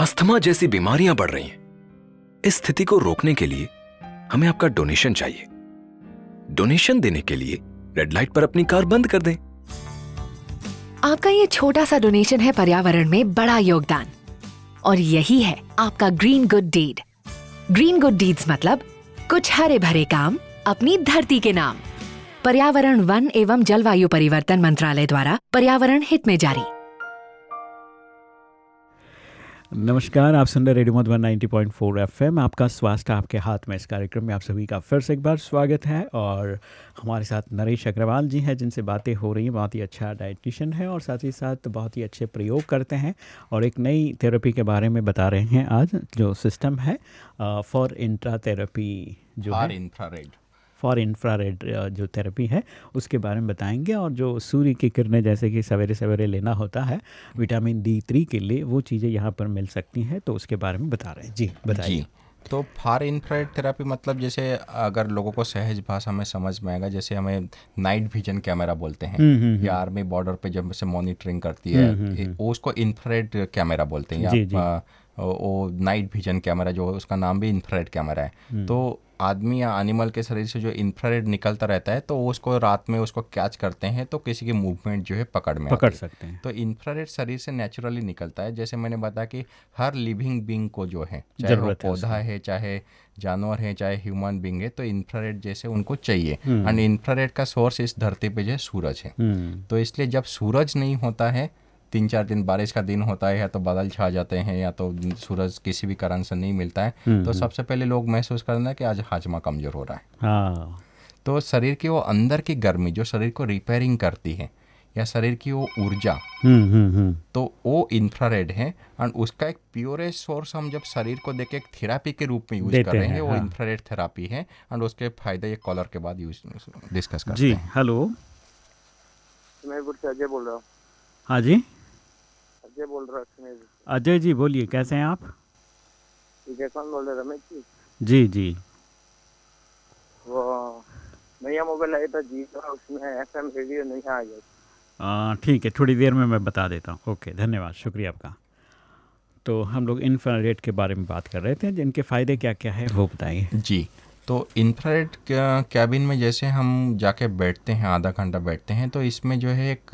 अस्थमा जैसी बीमारियाँ बढ़ रही हैं। इस स्थिति को रोकने के लिए हमें आपका डोनेशन चाहिए। डोनेशन देने के लिए रेड लाइट पर अपनी कार बंद कर दें। आपका ये छोटा सा डोनेशन है पर्यावरण में बड़ा योगदान। और यही है आपका green good deed. Green good deeds मतलब कुछ हरे भरे काम अपनी धरती के नाम। पर्यावरण वन एवं जलवायु परिवर्तन मंत्रालय द्वारा पर्यावरण हित में जारी। नमस्कार, आप सुन रहे रेडियो मधुबन 90.4 एफएम। आपका स्वास्थ्य, आपके हाथ में इस कार्यक्रम में आप सभी का फिर से एक बार स्वागत है और हमारे साथ नरेश अग्रवाल जी हैं, जिनसे बातें हो रही हैं। बहुत ही अच्छा डाइटिशियन है और साथ ही साथ बहुत ही अच्छे प्रयोग करते हैं और एक नई थेरेपी के बारे में बता रहे हैं आज, जो सिस्टम है फॉर इंट्रा थेरेपी जो है। इंफ्रारेड। फॉर इंफ्रारेड जो थेरेपी है उसके बारे में बताएँगे और जो सूर्य की किरणें जैसे कि सवेरे सवेरे लेना होता है विटामिन डी थ्री के लिए वो चीज़ें यहाँ पर मिल सकती हैं तो उसके बारे में बता रहे हैं। जी बताइए। तो फार इंफ्रारेड थेरेपी मतलब जैसे अगर लोगों को सहज भाषा में समझ में आएगा जैसे हमें नाइट विजन कैमरा बोलते हैं या आर्मी बॉर्डर पे जब से मॉनिटरिंग करती है उसको इंफ्रारेड कैमरा बोलते हैं या वो नाइट विजन कैमरा जो है उसका नाम भी इंफ्रारेड कैमरा है। हम्म। तो आदमी या एनिमल के शरीर से जो इंफ्रारेड निकलता रहता है तो उसको रात में उसको कैच करते हैं तो किसी की मूवमेंट जो है पकड़ में पकड़ सकते हैं। तो इंफ्रारेड शरीर से नेचुरली निकलता है जैसे मैंने बताया कि हर लिविंग बींग को जो है चाहे वो पौधा है चाहे जानवर है चाहे ह्यूमन बींग है तो इंफ्रारेड जैसे उनको चाहिए। हम्म। एंड इंफ्रारेड का सोर्स इस धरती पे जो है सूरज है। हम्म, तो इसलिए जब सूरज नहीं होता है तीन चार दिन बारिश का दिन होता है या तो बादल छा जाते हैं या तो सूरज किसी भी कारण से नहीं मिलता है हम्म, तो हम्म। सबसे पहले लोग महसूस करना है कि आज हाजमा कमज़ोर हो रहा है। हाँ। तो शरीर की वो अंदर की गर्मी जो शरीर को रिपेयरिंग करती है या शरीर की वो ऊर्जा हम्म हम्म हम्म। तो वो इंफ्रारेड है एंड उसका एक प्योरेस्ट सोर्स हम जब शरीर को देख एक थेरापी के रूप में यूज़ कर रहे हैं, हैं वो हाँ। इंफ्रारेड थेरापी है एंड उसके फ़ायदे ये कॉलर के बाद यूज़ डिस्कस करते जी हैं हेलो अजय बोल रहा हूँ। हाँ जी। अजय बोल रहा हूँ अजय जी बोलिए कैसे हैं आप? ठीक है कौन बोल रहे रमेश जी। जी जी। वो नया मोबाइल आया था जी का उसमें एफ़ एम रेडियो नहीं आ गया ठीक है थोड़ी देर में मैं बता देता हूँ। ओके धन्यवाद शुक्रिया आपका। तो हम लोग इंफ्रारेड के बारे में बात कर रहे थे जिनके फ़ायदे क्या क्या है वो बताइए। जी तो इंफ्रारेड कैबिन में जैसे हम जाके बैठते हैं आधा घंटा बैठते हैं तो इसमें जो है एक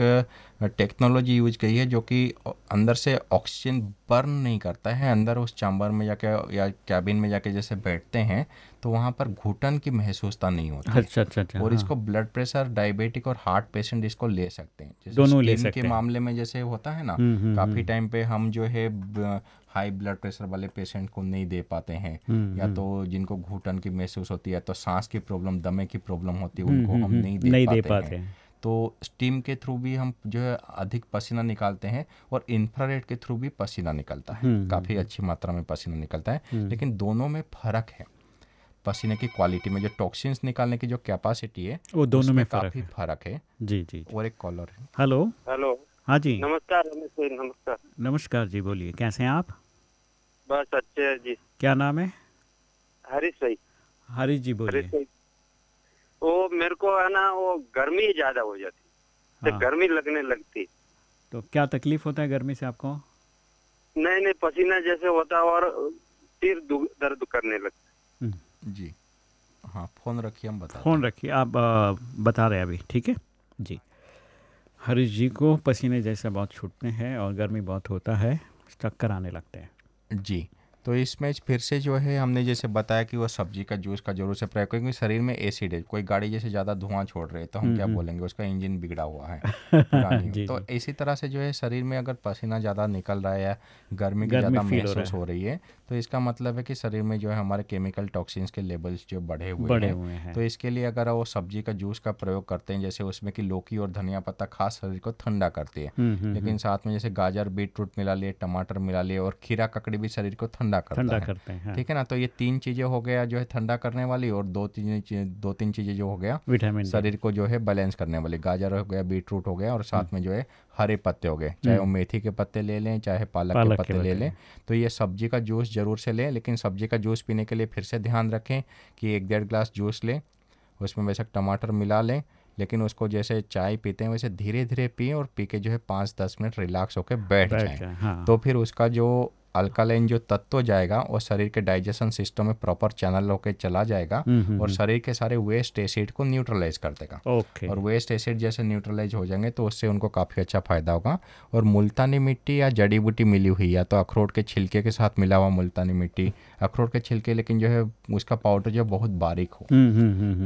टेक्नोलॉजी यूज़ की है जो कि अंदर से ऑक्सीजन बर्न नहीं करता है अंदर उस चैम्बर में जाके या कैबिन में जाके जैसे बैठते हैं तो वहाँ पर घुटन की महसूसता नहीं होती अच्छा अच्छा अच्छा और हाँ। इसको ब्लड प्रेशर डायबिटिक और हार्ट पेशेंट इसको ले सकते हैं जैसे दोनों ले सकते के हैं। मामले में जैसे होता है ना हम्म, हम्म, काफ़ी हम्म। टाइम पे हम जो है हाई ब्लड प्रेशर वाले पेशेंट को नहीं दे पाते हैं हम्म, या हम्म। तो जिनको घुटन की महसूस होती है तो सांस की प्रॉब्लम दमे की प्रॉब्लम होती है हम्म, उनको हम्म, हम हम्म, नहीं दे पाते, हैं। तो स्टीम के थ्रू भी हम जो है अधिक पसीना निकालते हैं और इंफ्रारेड के थ्रू भी पसीना निकलता है। हम्म, काफ़ी अच्छी मात्रा में पसीना निकलता है। हम्म। लेकिन दोनों में फ़र्क है। पसीने की क्वालिटी में जो टॉक्सिन्स निकालने की जो कैपेसिटी है वो दोनों में फ़र्क काफ़ी है। फ़र्क है। जी जी और एक कॉलर है। हेलो हेलो हाँ जी। नमस्कार नमस्कार। नमस्कार जी बोलिए कैसे हैं आप? बस अच्छे है जी। क्या नाम है? हरीश भाई। हरीश जी बोलिए। हरीश भाई। वो मेरे को है ना वो गर्मी ज़्यादा हो जाती। तो हाँ। गर्मी लगने लगती। तो क्या तकलीफ़ होता है गर्मी से आपको? नहीं नहीं पसीना जैसे होता है और सिर दर्द करने लगता जी। हाँ फ़ोन रखिए हम बता फ़ोन रखिए आप आ, बता रहे हैं अभी ठीक है? जी। हरीश जी को पसीने जैसे बहुत छूटते हैं और गर्मी बहुत होता है चक्कर आने लगते हैं। जी। तो इसमें फिर से जो है हमने जैसे बताया कि वो सब्ज़ी का जूस का ज़रूर से प्रयोग करें क्योंकि शरीर में एसिड है कोई गाड़ी जैसे ज़्यादा धुआँ छोड़ रहे तो हम हम्म, क्या हम्म। बोलेंगे उसका इंजन बिगड़ा हुआ है। जी, तो इसी तरह से जो है शरीर में अगर पसीना ज़्यादा निकल रहा है या गर्मी की ज़्यादा महसूस हो रही है तो इसका मतलब है कि शरीर में जो है हमारे केमिकल टॉक्सिन्स के लेवल्स जो बढ़े हुए बढ़े हैं। हुए हैं। तो इसके लिए अगर वो सब्ज़ी का जूस का प्रयोग करते हैं जैसे उसमें कि लौकी और धनिया पत्ता खास शरीर को ठंडा करती है। हम्म, हम्म, लेकिन हम्म। साथ में जैसे गाजर बीट रूट मिला लिए टमाटर मिला लिए और खीरा ककड़ी भी शरीर को ठंडा करता ठंडा है। करते हैं, हाँ। ठीक है ना? तो ये तीन चीज़ें हो गया जो है ठंडा करने वाली और दो तीन दो तीन चीज़ें जो हो गया विटामिन शरीर को जो है बैलेंस करने वाली। गाजर हो गया बीट रूट हो गया और साथ में जो है हरे पत्ते हो गए चाहे वो हम्म। मेथी के पत्ते ले लें चाहे पालक, पालक के पत्ते के ले लें तो ये सब्ज़ी का जूस ज़रूर से लें लेकिन सब्ज़ी का जूस पीने के लिए फिर से ध्यान रखें कि एक डेढ़ ग्लास जूस लें उसमें वैसे टमाटर मिला लें लेकिन उसको जैसे चाय पीते हैं वैसे धीरे धीरे पिए और पी के जो है पाँच दस मिनट रिलैक्स होकर बैठ जाएँ, हाँ। तो फिर उसका जो अल्कालाइन जो तत्व जाएगा वो शरीर के डाइजेशन सिस्टम में प्रॉपर चैनल होकर चला जाएगा हम्म, हम्म, और हम्म। शरीर के सारे वेस्ट एसिड को न्यूट्रलाइज कर देगा। ओके और वेस्ट एसिड जैसे न्यूट्रलाइज हो जाएँगे तो उससे उनको काफ़ी अच्छा फ़ायदा होगा। और मुल्तानी मिट्टी या जड़ी बूटी मिली हुई या तो अखरोट के छिलके के साथ मिला हुआ मुल्तानी मिट्टी। अखरोट के छिलके लेकिन जो है उसका पाउडर जो है बहुत बारीक हो।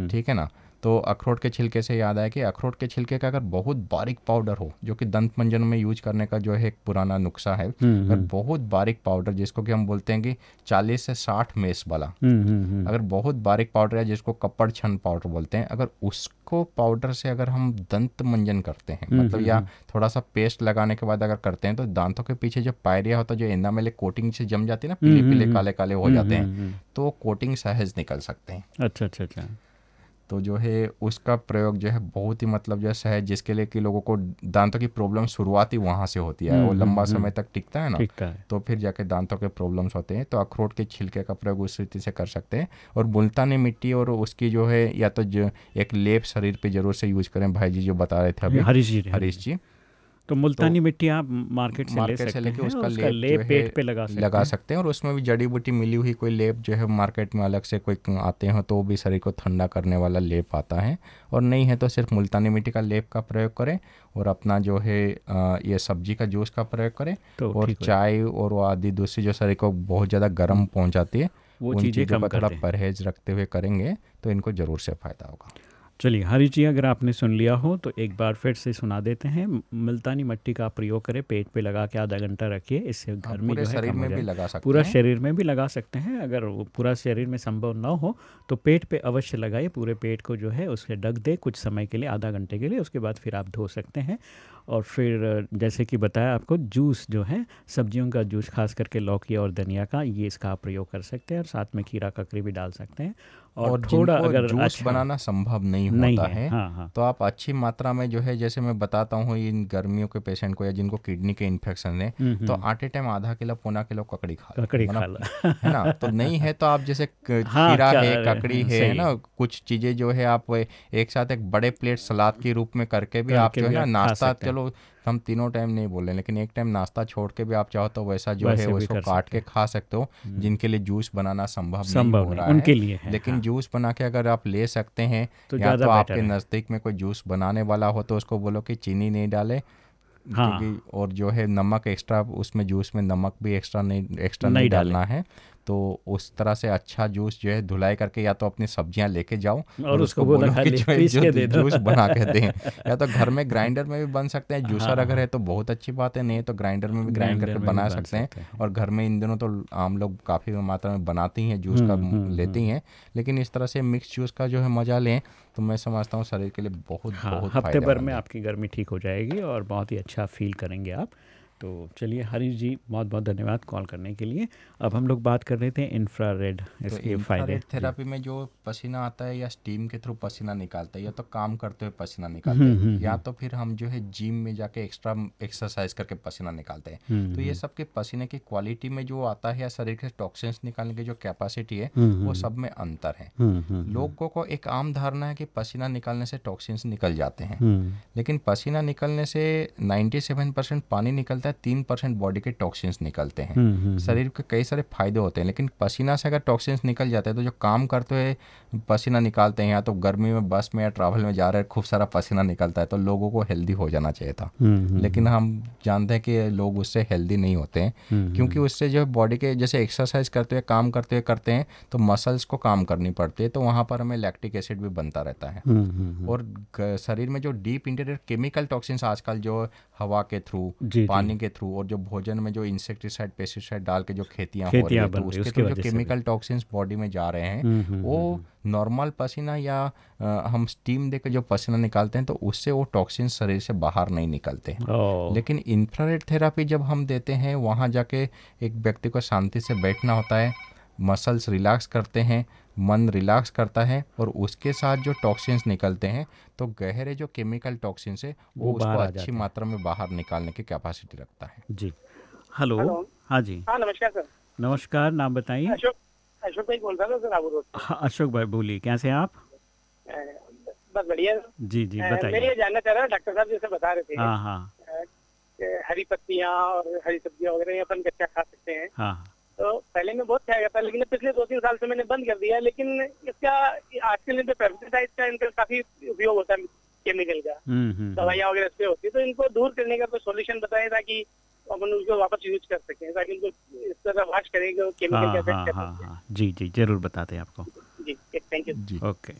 ठीक है ना? तो अखरोट के छिलके से याद आया कि अखरोट के छिलके का अगर बहुत बारीक पाउडर हो जो कि दंत मंजन में यूज़ करने का जो है एक पुराना नुस्खा है हम्म, अगर हम्म। बहुत बारीक पाउडर जिसको कि हम बोलते हैं कि 40 से 60 मेस वाला हम्म। अगर बहुत बारीक पाउडर है जिसको कपड़ छन पाउडर बोलते हैं अगर उसको पाउडर से अगर हम दंत मंजन करते हैं मतलब या। थोड़ा सा पेस्ट लगाने के बाद अगर करते हैं तो दांतों के पीछे जो पायरिया होता है जो एनामेल कोटिंग से जम जाती है ना पीले पीले काले काले हो जाते हैं। तो कोटिंग सहज निकल सकते हैं अच्छा अच्छा अच्छा तो जो है उसका प्रयोग जो है बहुत ही मतलब जैसा है जिसके लिए कि लोगों को दांतों की प्रॉब्लम शुरुआत ही वहाँ से होती है। हम्म, वो लंबा हम्म, समय तक टिकता है ना? टिकता है। तो फिर जाके दांतों के प्रॉब्लम्स होते हैं। तो अखरोट के छिलके का प्रयोग उस रीति से कर सकते हैं। और मुल्तानी मिट्टी और उसकी जो है या तो जो एक लेप शरीर पर ज़रूर से यूज़ करें। भाई जी जो बता रहे थे अभी। हरीश जी, हरीश जी। तो मुल्तानी तो मिट्टी आप मार्केट से मार्केट ले सकते से लेके हैं उसका लेप लेप पेट पे लगा सकते लगा सकते हैं और उसमें भी जड़ी बूटी मिली हुई कोई लेप जो है मार्केट में अलग से कोई आते हैं तो वो भी शरीर को ठंडा करने वाला लेप आता है। और नहीं है तो सिर्फ़ मुल्तानी मिट्टी का लेप का प्रयोग करें और अपना जो है ये सब्ज़ी का जूस का प्रयोग करें तो और चाय और आदि दूसरी जो शरीर को बहुत ज़्यादा गर्म पहुंचाती है वो चीज़ें का थोड़ा परहेज रखते हुए करेंगे तो इनको ज़रूर से फ़ायदा होगा। चलिए हरी जी अगर आपने सुन लिया हो तो एक बार फिर से सुना देते हैं। मुल्तानी मिट्टी का प्रयोग करें पेट पे लगा के आधा घंटा रखिए इससे गर्मी पूरे जो है शरीर में भी लगा सकते पूरा हैं। शरीर में भी लगा सकते हैं अगर वो पूरा शरीर में संभव ना हो तो पेट पे अवश्य लगाइए पूरे पेट को जो है उससे ढक दे कुछ समय के लिए आधा घंटे के लिए उसके बाद फिर आप धो सकते हैं। और फिर जैसे कि बताया आपको जूस जो है सब्जियों का जूस खास करके लौकी और धनिया का ये इसका आप प्रयोग कर सकते हैं और साथ में खीरा ककड़ी भी डाल सकते हैं। और, और थोड़ा अगर जूस अच्छा बनाना संभव नहीं नहीं होता है, है, हाँ, हाँ। तो आप अच्छी मात्रा में जो है जैसे मैं बताता हूँ इन गर्मियों के पेशेंट को या जिनको किडनी के इन्फेक्शन है हम्म, तो हम्म। आटे टाइम आधा किलो पौना किलो ककड़ी खा ककड़ी खा लो। है ना तो नहीं है तो आप जैसे हाँ, खीरा है ककड़ी है। ना कुछ चीज़ें जो है आप एक साथ एक बड़े प्लेट सलाद के रूप में करके भी आप जो है ना नाश्ता हैं। चलो हम तीनों टाइम नहीं बोल रहे लेकिन एक टाइम नाश्ता छोड़ के भी आप चाहो तो वैसा जो है उसको काट के खा सकते हो जिनके लिए जूस बनाना संभव संभव नहीं हो। रहा उनके है लिए है, लेकिन हाँ। जूस बना के अगर आप ले सकते हैं तो या तो आपके नज़दीक में कोई जूस बनाने वाला हो तो उसको बोलो कि चीनी नहीं डाले हाँ। और जो है नमक एक्स्ट्रा उसमें जूस में नमक भी एक्स्ट्रा नहीं एक्स्ट्रा नहीं नहीं डालना है। तो उस तरह से अच्छा जूस जो है धुलाई करके या तो अपनी सब्ज़ियाँ लेके जाओ और उसको बोलो कि जो है। जूस बना के दें। या तो घर में ग्राइंडर में भी बन सकते हैं जूसर हाँ, अगर है। तो बहुत अच्छी बात है नहीं तो ग्राइंडर में भी ग्राइंड करके बना सकते हैं। और घर में इन दिनों तो आम लोग काफ़ी मात्रा में बनाती हैं जूस का हम्म, हम्म, लेती हैं। लेकिन इस तरह से मिक्स जूस का जो है मज़ा लें तो मैं समझता हूँ शरीर के लिए बहुत हाँ बहुत हफ़्ते भर में आपकी गर्मी ठीक हो जाएगी और बहुत ही अच्छा फील करेंगे आप। तो चलिए हरीश जी बहुत बहुत धन्यवाद कॉल करने के लिए। अब हम लोग बात कर रहे थे इंफ्रारेड रेड इसके फ़ायदे इंफ्रारेड थेरेपी में जो पसीना आता है या स्टीम के थ्रू पसीना निकालता है या तो काम करते हुए पसीना निकालते हम्म, हैं हम्म, या तो फिर हम जो है जिम में जाके एक्स्ट्रा एक्सरसाइज करके पसीना निकालते हैं। हम्म, तो ये हम्म। सब के पसीने की क्वालिटी में जो आता है या शरीर के टॉक्सिन्स निकालने की जो कैपेसिटी है हम्म, वो हम्म। सब में अंतर है। हम्म, हम्म, लोगों को एक आम धारणा है कि पसीना निकालने से टॉक्सिन्स निकल जाते हैं। हम्म। लेकिन पसीना निकलने से 97 परसेंट पानी निकलता है तीन परसेंट बॉडी के टॉक्सिन्स निकलते हैं। हम्म, हम्म, शरीर के कई सारे फ़ायदे होते हैं लेकिन पसीना से अगर टॉक्सिन्स निकल जाते हैं तो जो काम करते हुए पसीना निकालते हैं या तो गर्मी में बस में या ट्रैवल में जा रहे हैं खूब सारा पसीना निकलता है तो लोगों को हेल्दी हो जाना चाहिए था। हम्म, हम्म, लेकिन हम जानते हैं कि लोग उससे हेल्दी नहीं होते हैं हम्म, क्योंकि उससे जो बॉडी के जैसे एक्सरसाइज करते हुए काम करते हुए करते हैं तो मसल्स को काम करनी पड़ती है तो वहाँ पर हमें लैक्टिक एसिड भी बनता रहता है। हम्म, हम्म, हम्म। और शरीर में जो डीप इंटीरियर केमिकल टॉक्सिन्स आजकल जो हवा के थ्रू। पानी के थ्रू और जो भोजन में जो इंसेक्टिसाइड पेस्टिसाइड डाल के जो खेतियाँ हो रही है तो उसके जो। केमिकल टॉक्सिन्स बॉडी में जा रहे हम्म, हैं हम्म, वो नॉर्मल पसीना या अ, हम स्टीम दे के जो पसीना निकालते हैं तो उससे वो टॉक्सिन्स शरीर से बाहर नहीं निकलते। लेकिन इंफ्रारेड थेरापी जब हम देते हैं वहाँ जाके एक व्यक्ति को शांति से बैठना होता है मसल्स रिलैक्स करते हैं मन रिलैक्स करता है और उसके साथ जो टॉक्सिन्स निकलते हैं तो गहरे जो केमिकल टॉक्सिन्स है वो, वो उसको बाहर अच्छी मात्रा में बाहर निकालने की कैपेसिटी रखता है। जी। हेलो। हाँ जी। हाँ नमस्कार सर। नमस्कार नाम बताइए। अशोक अशोक भाई बोल रहा था सर हाँ, अशोक भाई बोलिए कैसे हैं आप? बस बढ़िया जी जी अ, मैं ये जानना चाह रहा डॉक्टर साहब जैसे बता रहे थे हाँ हाँ। हरी पत्तियाँ और हरी सब्ज़ियाँ वगैरह ये अपन कच्चा खा सकते हैं हाँ। तो पहले मैं बहुत खाया करता लेकिन पिछले दो तीन साल से मैंने बंद कर दिया लेकिन इसका आजकल इन पे पेस्टिसाइड का इनका काफ़ी उपयोग होता है केमिकल का। हम्म, हम्म, दवाइयाँ वगैरह इसपे होती है तो इनको दूर करने का कोई सोल्यूशन बताए ताकि अपन उसको वापस यूज़ कर सकें ताकि उनको इस तरह वॉश करें कि केमिकल हाँ का हाँ इफ़ेक्ट हाँ हाँ। जी जी ज़रूर बताते हैं आपको। जी थैंक यू जी। ओके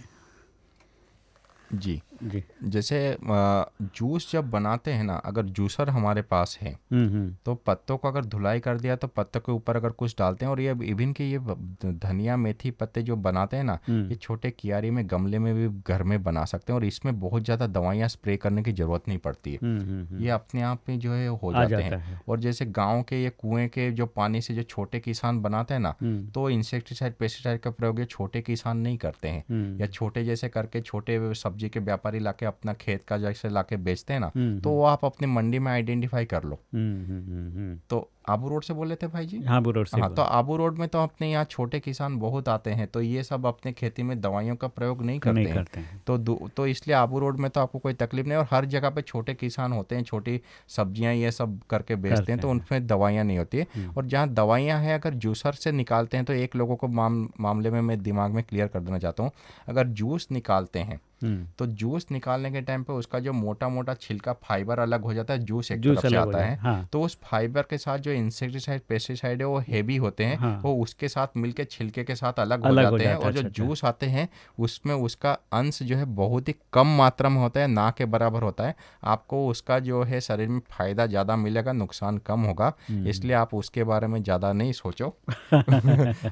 जी। जी जैसे जूस जब बनाते हैं ना अगर जूसर हमारे पास है हम्म हम्म तो पत्तों को अगर धुलाई कर दिया तो पत्तों के ऊपर अगर कुछ डालते हैं और ये इवन के ये धनिया मेथी पत्ते जो बनाते हैं ना हम्म। ये छोटे कियारी में गमले में भी घर में बना सकते हैं और इसमें बहुत ज़्यादा दवाइयाँ स्प्रे करने की ज़रूरत नहीं पड़ती है। ये अपने आप में जो है हो जाते हैं है। और जैसे गाँव के ये कुएँ के जो पानी से जो छोटे किसान बनाते हैं ना। तो इंसेक्टिसाइड पेस्टिसाइड का प्रयोग ये छोटे किसान नहीं करते हैं। या छोटे जैसे करके छोटे सब्ज़ी के व्यापारी लाके अपना खेत का जैसे लाके बेचते हैं ना हम्म, तो वो आप अपनी मंडी में आइडेंटिफाई कर लो हुँ, हुँ, हुँ, हुँ. तो आबू रोड से बोले थे भाई जी हाँ बुरोड से हाँ तो आबू रोड में तो अपने यहाँ छोटे किसान बहुत आते हैं तो ये सब अपने खेती में दवाइयों का प्रयोग नहीं करते नहीं हैं। करते हैं। तो तो इसलिए आबू रोड में तो आपको कोई तकलीफ़ नहीं और हर जगह पे छोटे किसान होते हैं छोटी सब्ज़ियाँ ये सब करके बेचते हैं तो उनमें दवाइयाँ नहीं होती है। और जहाँ दवाइयाँ हैं अगर जूसर से निकालते हैं तो एक लोगों को मामले में मैं दिमाग में क्लियर कर देना चाहता हूँ अगर जूस निकालते हैं हम्म। तो जूस निकालने के टाइम पे उसका जो मोटा मोटा छिलका फाइबर अलग हो जाता है जूस एक जूस तरफ़ से आता जाता है, हाँ। तो उस फाइबर के साथ जो इंसेक्टिसाइड पेस्टिसाइड है वो हेवी होते हैं हाँ। वो उसके साथ मिलके छिलके के साथ अलग, अलग हो हो जाते हैं जाता है, और जो अच्छा, अच्छा। जूस आते हैं उसमें उसका अंश जो है बहुत ही कम मात्रा में होता है ना के बराबर होता है आपको उसका जो है शरीर में फ़ायदा ज़्यादा मिलेगा नुकसान कम होगा हम्म। इसलिए आप उसके बारे में ज़्यादा नहीं सोचो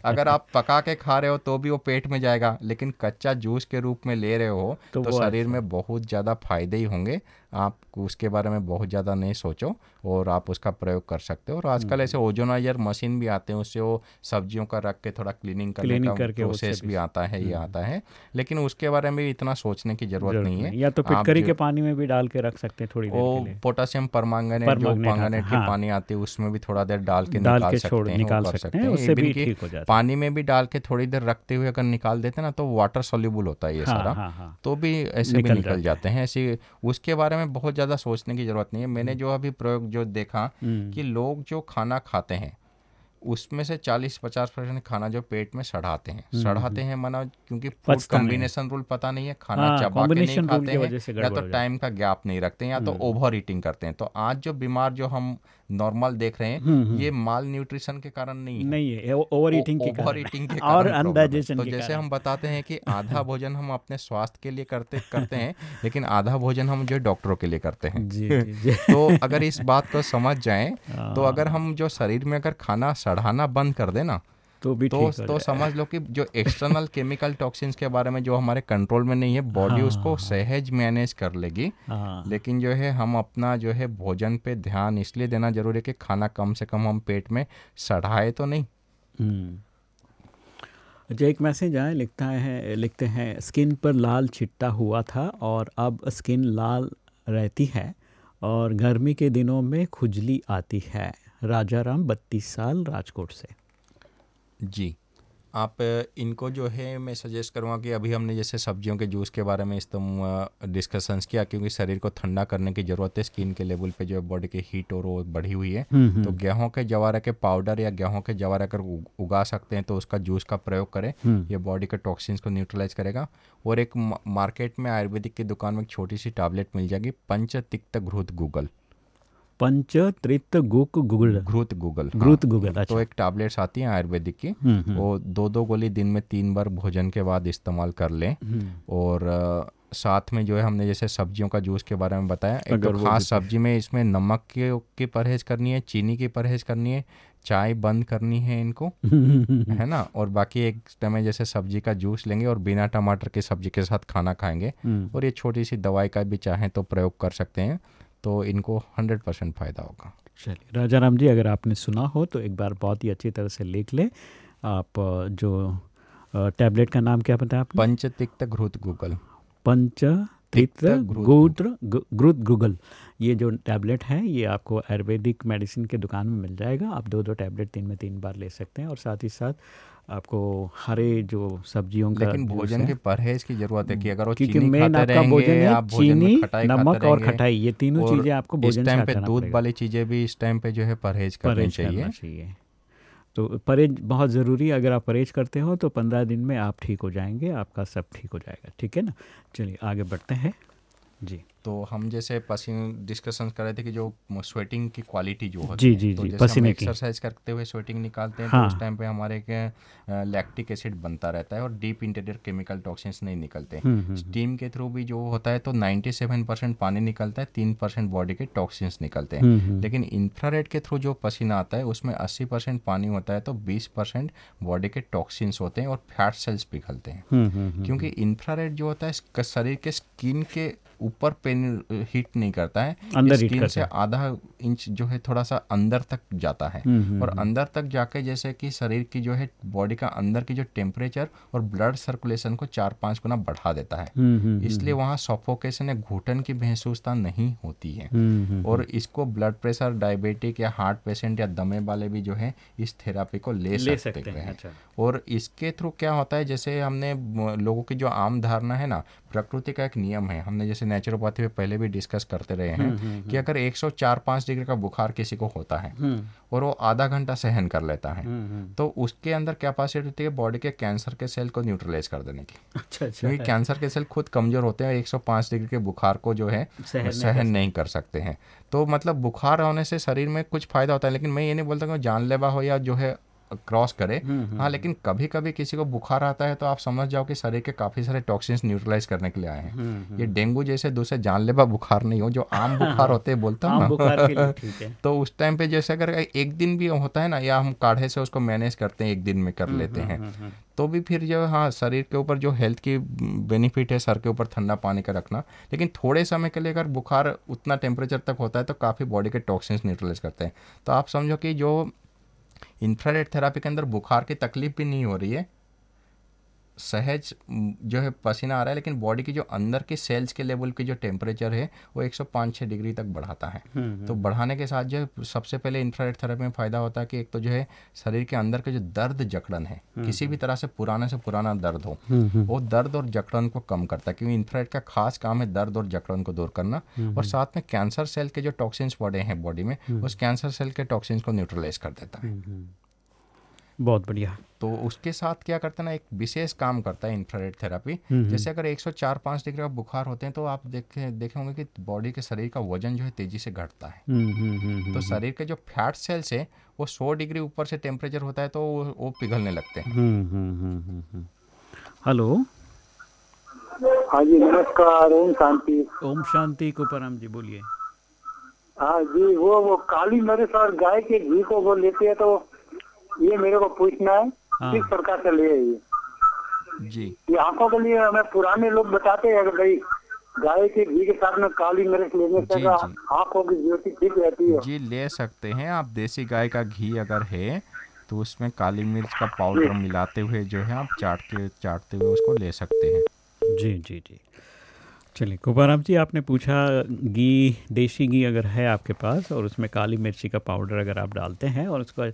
अगर आप पका के खा रहे हो तो भी वो पेट में जाएगा लेकिन कच्चा जूस के रूप में ले रहे हो तो तो, शरीर अच्छा। में बहुत ज़्यादा फ़ायदे ही होंगे आप उसके बारे में बहुत ज़्यादा नहीं सोचो और आप उसका प्रयोग कर सकते हो। और आजकल ऐसे ओजोनाइजर मशीन भी आते हैं उससे वो सब्जियों का रख के थोड़ा क्लीनिंग करने Cleaning का करके प्रोसेस भी- आता है ये आता है। लेकिन उसके बारे में इतना सोचने की ज़रूरत नहीं है। या तो पिटकरी के पानी में भी डाल के रख सकते हैं थोड़ी वो पोटासियम परमांगनेट जो परमांगनेट की हाँ। पानी आती है उसमें भी थोड़ा देर डाल के निकाल सकते हैं निकाल सकते हैं, उससे भी ठीक हो जाता है। पानी में भी डाल के थोड़ी देर रखते हुए अगर निकाल देते ना तो वाटर सोल्यूबल होता है ये हाँ, सारा। हाँ। तो भी ऐसे भी निकल निकल जाते हैं। ऐसे उसके बारे में बहुत ज़्यादा सोचने की ज़रूरत नहीं है मैंने जो अभी प्रयोग जो देखा हम्म। कि लोग जो खाना खाते हैं उसमें से 40-50 परसेंट खाना जो पेट में सड़ाते हैं हम्म, सड़ाते हैं माना क्योंकि फ़ूड। कॉम्बिनेशन रूल पता नहीं है खाना हाँ, चबा के नहीं खाते हैं या तो। टाइम का गैप नहीं रखते हैं या तो हम्म। ओवर ईटिंग करते हैं तो आज जो बीमार जो हम नॉर्मल देख रहे हम्म, हैं हम्म। ये माल न्यूट्रिशन के कारण नहीं है नहीं है ओवर ईटिंग के ओवर ईटिंग के और कारण अनडाइजेशन तो जैसे हम बताते हैं कि आधा भोजन हम अपने स्वास्थ्य के लिए करते करते हैं लेकिन आधा भोजन हम जो डॉक्टरों के लिए करते हैं जी, जी, जी। तो अगर इस बात को समझ जाएँ तो हाँ। अगर हम जो शरीर में अगर खाना सढ़ाना बंद कर दें ना तो भी तो ठीक तो समझ लो कि जो एक्सटर्नल केमिकल टॉक्सिन्स के बारे में जो हमारे कंट्रोल में नहीं है बॉडी हाँ, उसको सहज मैनेज कर लेगी। हाँ। लेकिन जो है हम अपना जो है भोजन पे ध्यान इसलिए देना ज़रूरी है कि खाना कम से कम हम पेट में सड़ाए तो नहीं। हम्म। अच्छा एक मैसेज आए लिखता है लिखते हैं स्किन पर लाल छिट्टा हुआ था और अब स्किन लाल रहती है और गर्मी के दिनों में खुजली आती है। राजा राम बत्तीस साल राजकोट से। जी। आप इनको जो है मैं सजेस्ट करूँगा कि अभी हमने जैसे सब्जियों के जूस के बारे में इस तुम डिस्कशंस किया क्योंकि शरीर को ठंडा करने की ज़रूरत है स्किन के लेवल पे जो है बॉडी की हीट और वो बढ़ी हुई है। हम्म, हम्म। तो गेहूँ के जवारा के पाउडर या गेहूँ के जवारे अगर उगा सकते हैं तो उसका जूस का प्रयोग करें। हम्म। ये बॉडी के टॉक्सिन्स को न्यूट्रलाइज करेगा। और एक मार्केट में आयुर्वेदिक की दुकान में एक छोटी सी टैबलेट मिल जाएगी पंच तिक्त घृत गूगल। पंच त्रित गुक गुगल घृत गूगल घृत गूगल तो अच्छा। एक टैबलेट्स आती हैं आयुर्वेदिक की। हम्म, हम्म। वो दो दो गोली दिन में तीन बार भोजन के बाद इस्तेमाल कर लें। हम्म। और साथ में जो है हमने जैसे सब्जियों का जूस के बारे में बताया। एक तो खास सब्ज़ी में इसमें नमक की की परहेज करनी है चीनी की परहेज करनी है चाय बंद करनी है इनको है ना? और बाकी एक समय जैसे सब्ज़ी का जूस लेंगे और बिना टमाटर की सब्ज़ी के साथ खाना खाएँगे। और ये छोटी सी दवाई का भी चाहें तो प्रयोग कर सकते हैं। तो इनको हंड्रेड परसेंट फ़ायदा होगा। चलिए राजा राम जी अगर आपने सुना हो तो एक बार बहुत ही अच्छी तरह से लिख ले। आप जो टैबलेट का नाम क्या बताया आपने? पंच तिक्त घृत गूगल। पंच तित्र गोत्र घृत गूगल। ये जो टैबलेट है ये आपको आयुर्वेदिक मेडिसिन के दुकान में मिल जाएगा। आप दो दो टैबलेट तीन में तीन बार ले सकते हैं और साथ ही साथ आपको हरे जो सब्जियों का लेकिन भोजन के परहेज की ज़रूरत है कि अगर वो क्योंकि चीनी मेन खाते आपका भोजन है चीनी, नमक और खटाई, ये तीनों चीज़ें आपको भोजन टाइम पे दूध वाली चीज़ें भी इस टाइम पे जो है परहेज करनी चाहिए करना चाहिए। तो परहेज बहुत ज़रूरी है अगर आप परहेज करते हो तो पंद्रह दिन में आप ठीक हो जाएँगे आपका सब ठीक हो जाएगा ठीक है ना? चलिए आगे बढ़ते हैं। जी। तो हम जैसे पसीने डिस्कशन कर रहे थे कि जो स्वेटिंग की क्वालिटी जो है जी, तो जी, जैसे पसीने हम की। एक्सरसाइज करते हुए स्वेटिंग निकालते हैं हाँ। तो उस टाइम पे हमारे के लैक्टिक एसिड बनता रहता है और डीप इंटीरियर केमिकल टॉक्सिन्स नहीं निकलते हम्म, हम्म, स्टीम के थ्रू भी जो होता है तो 97 परसेंट पानी निकलता है तीन परसेंट बॉडी के टॉक्सिन्स निकलते हैं हम्म, हम्म। लेकिन इंफ्रारेड के थ्रू जो पसीना आता है उसमें 80 परसेंट पानी होता है तो 20 परसेंट बॉडी के टॉक्सिन्स होते हैं और फैट सेल्स पिघलते हैं हम्म, हम्म, हम्म, क्योंकि इंफ्रारेड जो होता है शरीर के स्किन के ऊपर पेन हीट नहीं करता है। अंदर स्किन करता से आधा इंच जो है थोड़ा सा अंदर तक जाता है। हम्म, हम्म, और हम्म। अंदर तक जाके जैसे कि शरीर की जो है बॉडी का अंदर की जो टेम्परेचर और ब्लड सर्कुलेशन को चार पाँच गुना बढ़ा देता है। इसलिए वहाँ सफोकेशन या घुटन की महसूसता नहीं होती है। और इसको ब्लड प्रेशर डायबिटिक या हार्ट पेशेंट या दमे वाले भी जो है इस थेरापी को ले, ले सकते, सकते हैं, हैं। अच्छा। और इसके थ्रू क्या होता है? जैसे हमने लोगों की जो आम धारणा है ना प्रकृति का एक नियम है। हमने जैसे नेचुरोपैथी में पहले भी डिस्कस करते रहे हैं हम्म, हम्म, कि अगर 104-5 डिग्री का बुखार किसी को होता है हम्म। और वो आधा घंटा सहन कर लेता है हम्म, हम्म। तो उसके अंदर कैपेसिटी होती है बॉडी के कैंसर के सेल को न्यूट्रलाइज कर देने की। अच्छा अच्छा। क्योंकि कैंसर के सेल खुद कमज़ोर होते हैं 105 डिग्री के बुखार को जो है सहन नहीं कर सकते हैं। तो मतलब बुखार होने से शरीर में कुछ फ़ायदा होता है लेकिन मैं ये नहीं बोलता कि जानलेवा हो या जो है क्रॉस करे। हम्म, हाँ लेकिन कभी कभी किसी को बुखार आता है तो आप समझ जाओ कि शरीर के काफ़ी सारे टॉक्सिन्स न्यूट्रलाइज करने के लिए आए हम्म, हैं ये डेंगू जैसे दूसरे जानलेवा बुखार नहीं हो जो आम बुखार होते हैं बोलता हूँ आम ना। बुखार के लिए ठीक है। तो उस टाइम पे जैसे अगर एक दिन भी होता है ना या हम काढ़े से उसको मैनेज करते हैं एक दिन में कर लेते हैं तो भी फिर जो हाँ शरीर के ऊपर जो हेल्थ की बेनिफिट है सर के ऊपर ठंडा पानी का रखना। लेकिन थोड़े समय के लिए अगर बुखार उतना टेम्परेचर तक होता है तो काफ़ी बॉडी के टॉक्सिन्स न्यूट्रलाइज करते हैं। तो आप समझो कि जो इंफ्रारेड थेरापी के अंदर बुखार की तकलीफ़ भी नहीं हो रही है। सहज जो है पसीना आ रहा है लेकिन बॉडी की जो अंदर की सेल्स के लेवल की जो टेम्परेचर है वो 105-6 डिग्री तक बढ़ाता है। हम्म, तो बढ़ाने के साथ जो है सबसे पहले इंफ्रारेड थेरेपी में फ़ायदा होता है कि एक तो जो है शरीर के अंदर के जो दर्द जकड़न है किसी भी तरह से पुराने से पुराना दर्द हो वो दर्द और जकड़न को कम करता है क्योंकि इंफ्रारेड का खास काम है दर्द और जकड़न को दूर करना। और साथ में कैंसर सेल के जो टॉक्सिन्स पड़े हैं बॉडी में उस कैंसर सेल के टॉक्सिन्स को न्यूट्रलाइज कर देता है। बहुत बढ़िया। तो उसके साथ क्या करते है ना एक विशेष काम करता है इंफ्रारेड थेरापी हम्म, जैसे अगर 104-5 डिग्री का बुखार होते हैं तो आप देखे देखे होंगे कि बॉडी के शरीर का वज़न जो है तेज़ी से घटता है। हम्म, हम्म, हम्म, तो शरीर के जो फैट सेल्स है वो 100 डिग्री ऊपर से टेम्परेचर होता है तो वो, वो पिघलने लगते हैं। हम्म, हम्म, हम्म, हम्म, हम्म। हेलो। हाँ जी नमस्कार ओम शांति। ओम शांति कुपराम जी बोलिए। हाँ जी वो वो काली मिर्च और गाय के घी को वो लेते हैं तो ये मेरे को पूछना है हाँ। किस प्रकार से ले ये? जी। ये आँखों के लिए हमें पुराने लोग बताते हैं कि भाई गाय के घी के साथ में काली मिर्च लेने से जी, का जी। आँखों की ज्योति ठीक रहती है। जी ले सकते हैं। आप देसी गाय का घी अगर है तो उसमें काली मिर्च का पाउडर मिलाते हुए जो है आप चाट के चाटते हुए उसको ले सकते हैं। जी जी जी। चलिए, गोपाराम जी, आपने पूछा घी, देसी घी अगर है आपके पास और उसमें काली मिर्ची का पाउडर अगर आप डालते हैं और उसका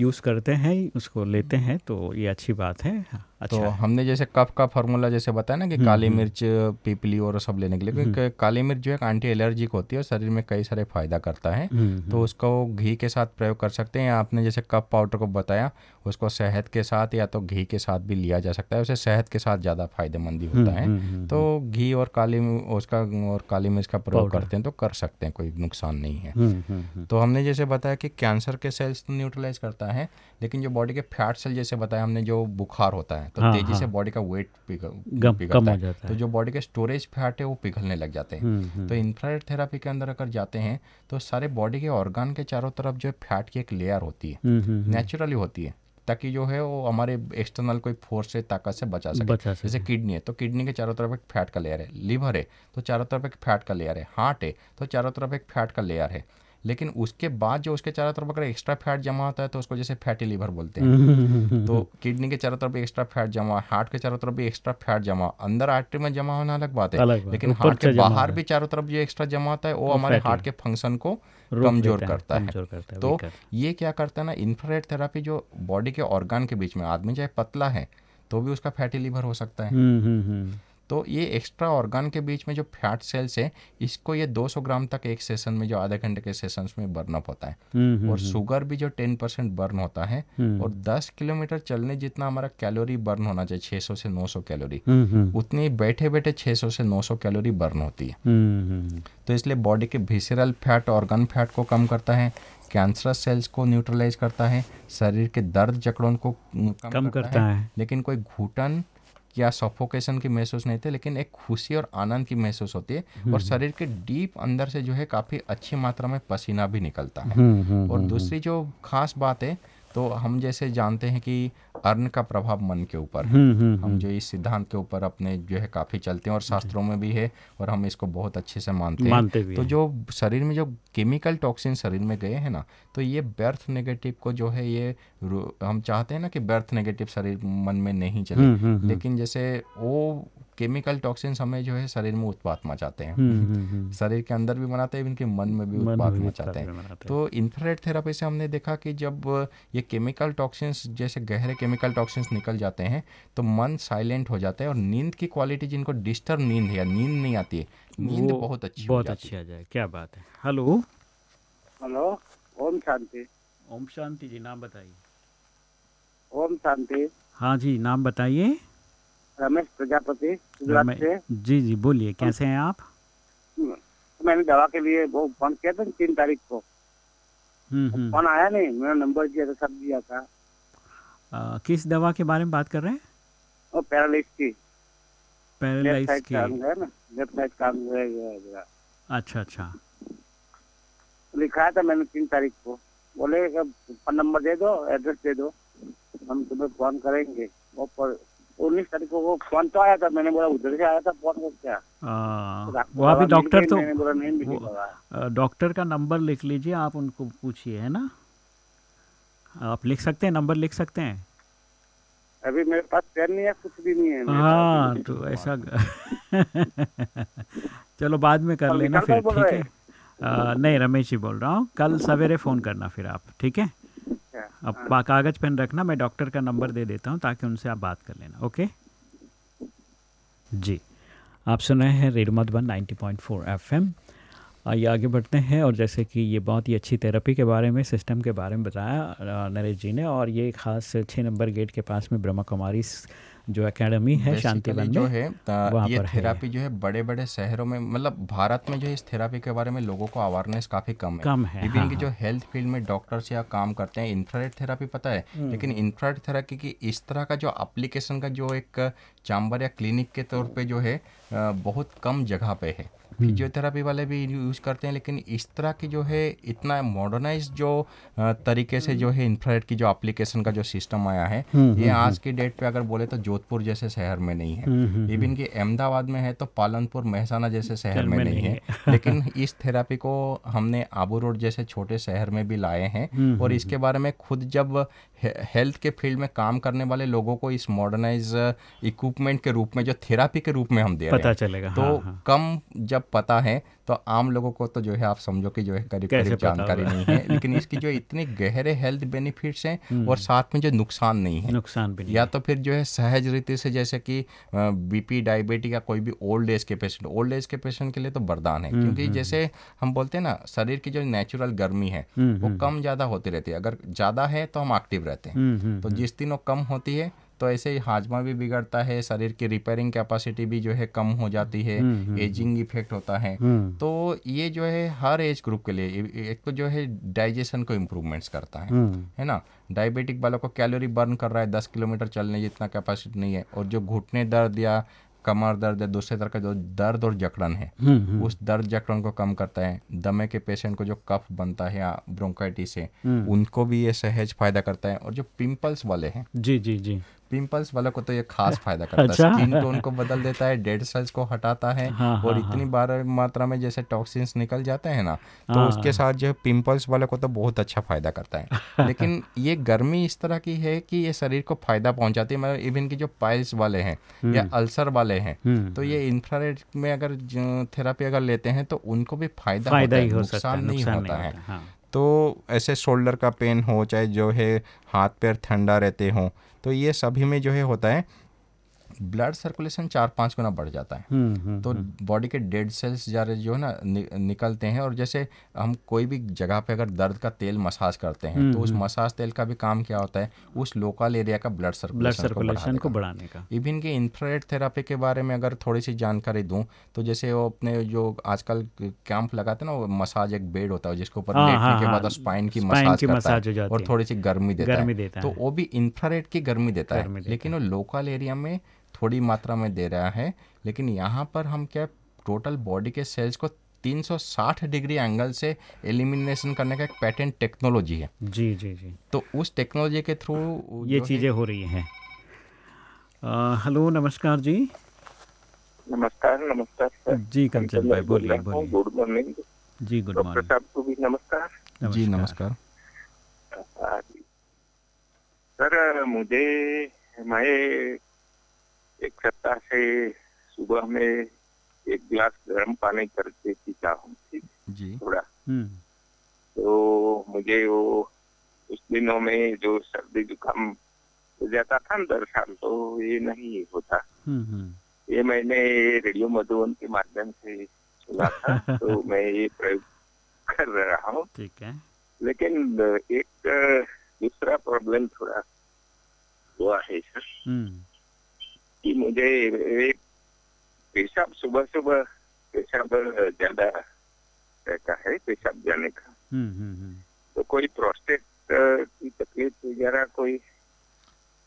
यूज़ करते हैं, उसको लेते हैं तो ये अच्छी बात है। अच्छा। तो हमने जैसे कफ का फार्मूला जैसे बताया ना कि हम्म, काली हम्म। मिर्च पीपली और सब लेने के लिए क्योंकि काली मिर्च जो है एंटी एलर्जिक होती है और शरीर में कई सारे फ़ायदा करता है। हम्म, तो उसको घी के साथ प्रयोग कर सकते हैं या आपने जैसे कफ पाउडर को बताया उसको शहद के साथ या तो घी के साथ भी लिया जा सकता है उसे शहद के साथ ज़्यादा फ़ायदेमंद होता है। हम्म, हम्म, तो घी और काली उसका और काली मिर्च का प्रयोग करते हैं तो कर सकते हैं कोई नुकसान नहीं है। हम्म, हम्म, हम्म। तो हमने जैसे बताया कि कैंसर के सेल्स तो न्यूट्रलाइज करता है लेकिन जो बॉडी के फैट सेल जैसे बताया हमने जो बुखार होता है तो हाँ, तेज़ी से हाँ। बॉडी का वेट पिघल पिघलता कम हो है। तो जो बॉडी के स्टोरेज फैट है वो पिघलने लग जाते हम्म, हैं हम्म। तो इंफ्रारेड थेरापी के अंदर अगर जाते हैं तो सारे बॉडी के ऑर्गन के चारों तरफ़ जो फैट की एक लेयर होती है हम्म, हम्म, हम्म। नेचुरली होती है ताकि जो है वो हमारे एक्सटर्नल कोई फोर्स से ताकत से बचा सके बचा सके। जैसे किडनी है तो किडनी के चारों तरफ़ एक फैट का लेयर है लीवर है तो चारों तरफ़ एक फैट का लेयर है हार्ट है तो चारों तरफ़ एक फैट का लेयर है लेकिन उसके बाद जो उसके चारों तरफ़ अगर एक्स्ट्रा फैट जमा होता है तो उसको जैसे फैटी लीवर बोलते हैं। तो किडनी के चारों तरफ़ भी एक्स्ट्रा फैट जमा हार्ट के चारों तरफ़ भी एक्स्ट्रा फैट जमा अंदर आर्टरी में जमा होना अलग बात है। लेकिन हार्ट के बाहर भी चारों तरफ़ जो एक्स्ट्रा जमा होता है वो हमारे हार्ट के फ़ंक्शन को कमज़ोर करता है। तो ये क्या करता है ना इंफ्रारेड थेरापी जो बॉडी के ऑर्गन के बीच में आदमी चाहे पतला है तो भी उसका फैटी लीवर हो सकता है। हम्म, हम्म, हम्म। तो ये एक्स्ट्रा ऑर्गन के बीच में जो फैट सेल्स है इसको ये 200 ग्राम तक एक सेशन में जो आधे घंटे के सेशन में बर्न अप होता है हम्म, हम्म, और हम्म। शुगर भी जो 10 परसेंट बर्न होता है हम्म। और 10 किलोमीटर चलने जितना हमारा कैलोरी बर्न होना चाहिए 600 से 900 कैलोरी हम्म, हम्म। उतनी बैठे बैठे 600 से 900 कैलोरी बर्न होती है हम्म, हम्म, तो इसलिए बॉडी के भिसरल फैट ऑर्गन फैट को कम करता है कैंसरस सेल्स को न्यूट्रलाइज करता है शरीर के दर्द जकड़ों को कम, कम करता है। लेकिन कोई घुटन या सफोकेशन की महसूस नहीं थी लेकिन एक खुशी और आनंद की महसूस होती है हम्म। और शरीर के डीप अंदर से जो है काफ़ी अच्छी मात्रा में पसीना भी निकलता है हम्म, हम्म, और हम्म, दूसरी जो खास बात है तो हम जैसे जानते हैं कि अर्ण का प्रभाव मन के ऊपर है हम्म, हम्म, हम हम्म। जो इस सिद्धांत के ऊपर अपने जो है काफ़ी चलते हैं और शास्त्रों में भी है और हम इसको बहुत अच्छे से मानते हैं मानते भी तो हैं। जो शरीर में जो केमिकल टॉक्सिन शरीर में गए हैं ना तो ये बर्थ नेगेटिव को जो है ये हम चाहते हैं ना कि बर्थ नेगेटिव शरीर मन में नहीं चले। लेकिन जैसे वो केमिकल टॉक्सिन्स हमें जो है शरीर में उत्पात मचाते हैं। शरीर के अंदर भी बनाते हैं इनके मन में भी उत्पात मचाते हैं तो इंफ्रारेड थेरापी से हमने देखा कि जब ये केमिकल टॉक्सिन्स जैसे गहरे केमिकल टॉक्सिन्स निकल जाते हैं तो मन साइलेंट हो जाता है और नींद की क्वालिटी जिनको डिस्टर्ब नींद है नींद नहीं आती है नींद बहुत अच्छी बहुत अच्छी आ जाए क्या बात है। हेलो। हेलो ओम शांति। ओम शांति जी नाम बताइए। ओम शांति। हाँ जी नाम बताइए। रमेश प्रजापति गुजरात से। जी जी बोलिए कैसे हैं आप? मैंने दवा के लिए वो फ़ोन किया था तीन तारीख को। हम्म, हम्म। फ़ोन आया नहीं मेरा नंबर दिया था सब दिया था। आ, किस दवा के बारे में बात कर रहे हैं? पैरालिस की। पैरालाइज की। लेफ़्ट साइड काम है अच्छा अच्छा। लिखा था मैंने तीन तारीख को। बोले फ़ोन नंबर दे दो एड्रेस दे दो। हम तुम्हें फ़ोन करेंगे। वो पर उन्नीस तारीख को फ़ोन तो आया था। मैंने बोला उधर से आया था फ़ोन क्या? आ, रात वो अभी डॉक्टर तो डॉक्टर का नंबर लिख लीजिए आप उनको पूछिए है ना? आप लिख सकते हैं नंबर लिख सकते हैं? अभी मेरे पास पेन नहीं है कुछ भी नहीं है हाँ तो ऐसा चलो बाद में कर लेना फिर ठीक है? आ, नहीं रमेश जी बोल रहा हूँ कल सवेरे फ़ोन करना फिर आप ठीक है? अब पा- कागज़ पेन रखना मैं डॉक्टर का नंबर दे देता हूँ ताकि उनसे आप बात कर लेना ओके? जी आप सुन रहे हैं रेडियो मधुबन 90.4 एफएम। आइए आगे बढ़ते हैं और जैसे कि ये बहुत ही अच्छी थेरेपी के बारे में सिस्टम के बारे में बताया नरेश जी ने और ये खास छः नंबर गेट के पास में ब्रह्मा कुमारी जो एकेडमी है शांतिवन में जो है वहाँ ये पर है। थेरापी जो है बड़े बड़े शहरों में मतलब भारत में जो है इस थेरापी के बारे में लोगों को अवेयरनेस काफ़ी कम है। कम है, इवन हाँ, जो हेल्थ फ़ील्ड में डॉक्टर्स या काम करते हैं इंफ्रारेड थेरापी पता है हम्म। लेकिन इंफ्रारेड थेरापी की इस तरह का जो एप्लीकेशन का जो एक चैम्बर या क्लिनिक के तौर पे जो है बहुत कम जगह पे है। हम्म। फिजियोथेरापी वाले भी यूज़ करते हैं लेकिन इस तरह की जो है इतना मॉडर्नाइज जो तरीके से जो है इंफ्रारेड की जो एप्लीकेशन का जो सिस्टम आया है हम्म, ये हम्म, आज की डेट पे अगर बोले तो जोधपुर जैसे शहर में नहीं है। इवन कि अहमदाबाद में है तो पालनपुर महसाना जैसे शहर में नहीं है। लेकिन इस थेरापी को हमने आबू रोड जैसे छोटे शहर में भी लाए हैं और इसके बारे में खुद जब हेल्थ के फ़ील्ड में काम करने वाले लोगों को इस मॉडर्नाइज इक्विपमेंट के रूप में जो थेरापी के रूप में हम दे रहे पता हैं चलेगा, तो हाँ, हाँ। कम जब पता है तो आम लोगों को तो जो है आप समझो कि जो है करीब करीब जानकारी नहीं है लेकिन इसकी जो इतने गहरे हेल्थ बेनिफिट्स हैं हम्म। और साथ में जो नुकसान नहीं है नुकसान भी नहीं या तो फिर जो है सहज रीति से जैसे कि बीपी डायबिटिक या कोई भी ओल्ड एज के पेशेंट ओल्ड एज के पेशेंट के लिए तो वरदान है हम्म, क्योंकि हम्म, जैसे हम बोलते हैं ना शरीर की जो नेचुरल गर्मी है हम्म, वो हम्म। कम ज़्यादा होती रहती है अगर ज़्यादा है तो हम एक्टिव रहते हम्म, हैं। हम्म, तो जिस दिन वो कम होती है तो ऐसे ही हाजमा भी बिगड़ता है शरीर की रिपेयरिंग कैपेसिटी भी जो है कम हो जाती है हम्म, हम्म, एजिंग इफ़ेक्ट होता है। हम्म। तो ये जो है हर एज ग्रुप के लिए एक तो जो है डाइजेशन को इम्प्रूवमेंट्स करता है हम्म। है ना? डायबिटिक वालों को कैलोरी बर्न कर रहा है दस किलोमीटर चलने जितना कैपेसिटी नहीं है और जो घुटने दर्द या कमर दर्द या दूसरे तरह का जो दर्द और जकड़न है हम्म, हम्म। उस दर्द जकड़न को कम करता है दमे के पेशेंट को जो कफ बनता है या ब्रोंकाइटिस है हम्म। उनको भी ये सहज फ़ायदा करता है और जो पिंपल्स वाले हैं जी जी जी पिंपल्स वालों को तो ये खास फ़ायदा करता अच्छा। है स्किन टोन को बदल देता है डेड सेल्स को हटाता है हाँ, और हाँ, इतनी बार मात्रा में जैसे टॉक्सिन्स निकल जाते हैं ना तो हाँ, उसके साथ जो है पिंपल्स वाले को तो बहुत अच्छा फ़ायदा करता है लेकिन ये गर्मी इस तरह की है कि ये शरीर को फ़ायदा पहुंचाती है मतलब इवन की जो पाइल्स वाले हैं या हम्म। अल्सर वाले हैं हम्म। तो ये इंफ्रारेड में अगर थेरापी अगर लेते हैं तो उनको भी फ़ायदा होता है हो है नुकसान नहीं होता है हाँ तो ऐसे शोल्डर का पेन हो चाहे जो है हाथ पैर ठंडा रहते हों तो ये सभी में जो है होता है ब्लड सर्कुलेशन चार पाँच गुना बढ़ जाता है। हम्म, हम्म, तो बॉडी के डेड सेल्स जरा जो है ना नि, निकलते हैं और जैसे हम कोई भी जगह पे अगर दर्द का तेल मसाज करते हैं हम्म, तो उस हम्म। मसाज तेल का भी काम क्या होता है? उस लोकल एरिया का ब्लड सर्कुलेशन सर्कुलेशन को बढ़ाने का। इवन के इंफ्रारेड थेरापी के बारे में अगर थोड़ी सी जानकारी दूँ तो जैसे वो अपने जो आजकल कैंप लगाते हैं ना वो मसाज एक बेड होता है जिसके ऊपर हाँ, लेटने हाँ, के बाद हाँ, स्पाइन की मसाज करता हो है और थोड़ी सी गर्मी देता है। तो वो भी इंफ्रारेड की गर्मी देता है। लेकिन वो लोकल एरिया में थोड़ी मात्रा में दे रहा है लेकिन यहाँ पर हम क्या टोटल बॉडी के सेल्स को 360 डिग्री एंगल से एलिमिनेशन करने का एक पैटेंट टेक्नोलॉजी है। जी जी जी। तो उस टेक्नोलॉजी के थ्रू ये चीज़ें हो रही हैं। हेलो नमस्कार जी। नमस्कार नमस्कार जी कंचन भाई बोलिए बोलिए। गुड मॉर्निंग जी गुड डॉक्टर मॉर्निंग साहब को भी नमस्कार। जी नमस्कार। सर मुझे मैं एक सप्ताह से सुबह में एक गिलास गर्म पानी करके पीता हूँ थोड़ा। हम्म। तो मुझे वो उस दिनों में जो सर्दी जुकाम हो जाता था ना दर साल तो ये नहीं होता। हम्म हम्म। ये मैंने रेडियो मधुबन के माध्यम से सुना था तो मैं ये प्रयोग कर रहा हूँ। ठीक है। लेकिन एक दूसरा प्रॉब्लम थोड़ा हुआ है सर। मुझे एक पेशाब सुबह सुबह पेशाब ज़्यादा रहता है पेशाब जाने का। हम्म हम्म हम्म। तो कोई प्रोस्टेट की तकलीफ़ वगैरह कोई?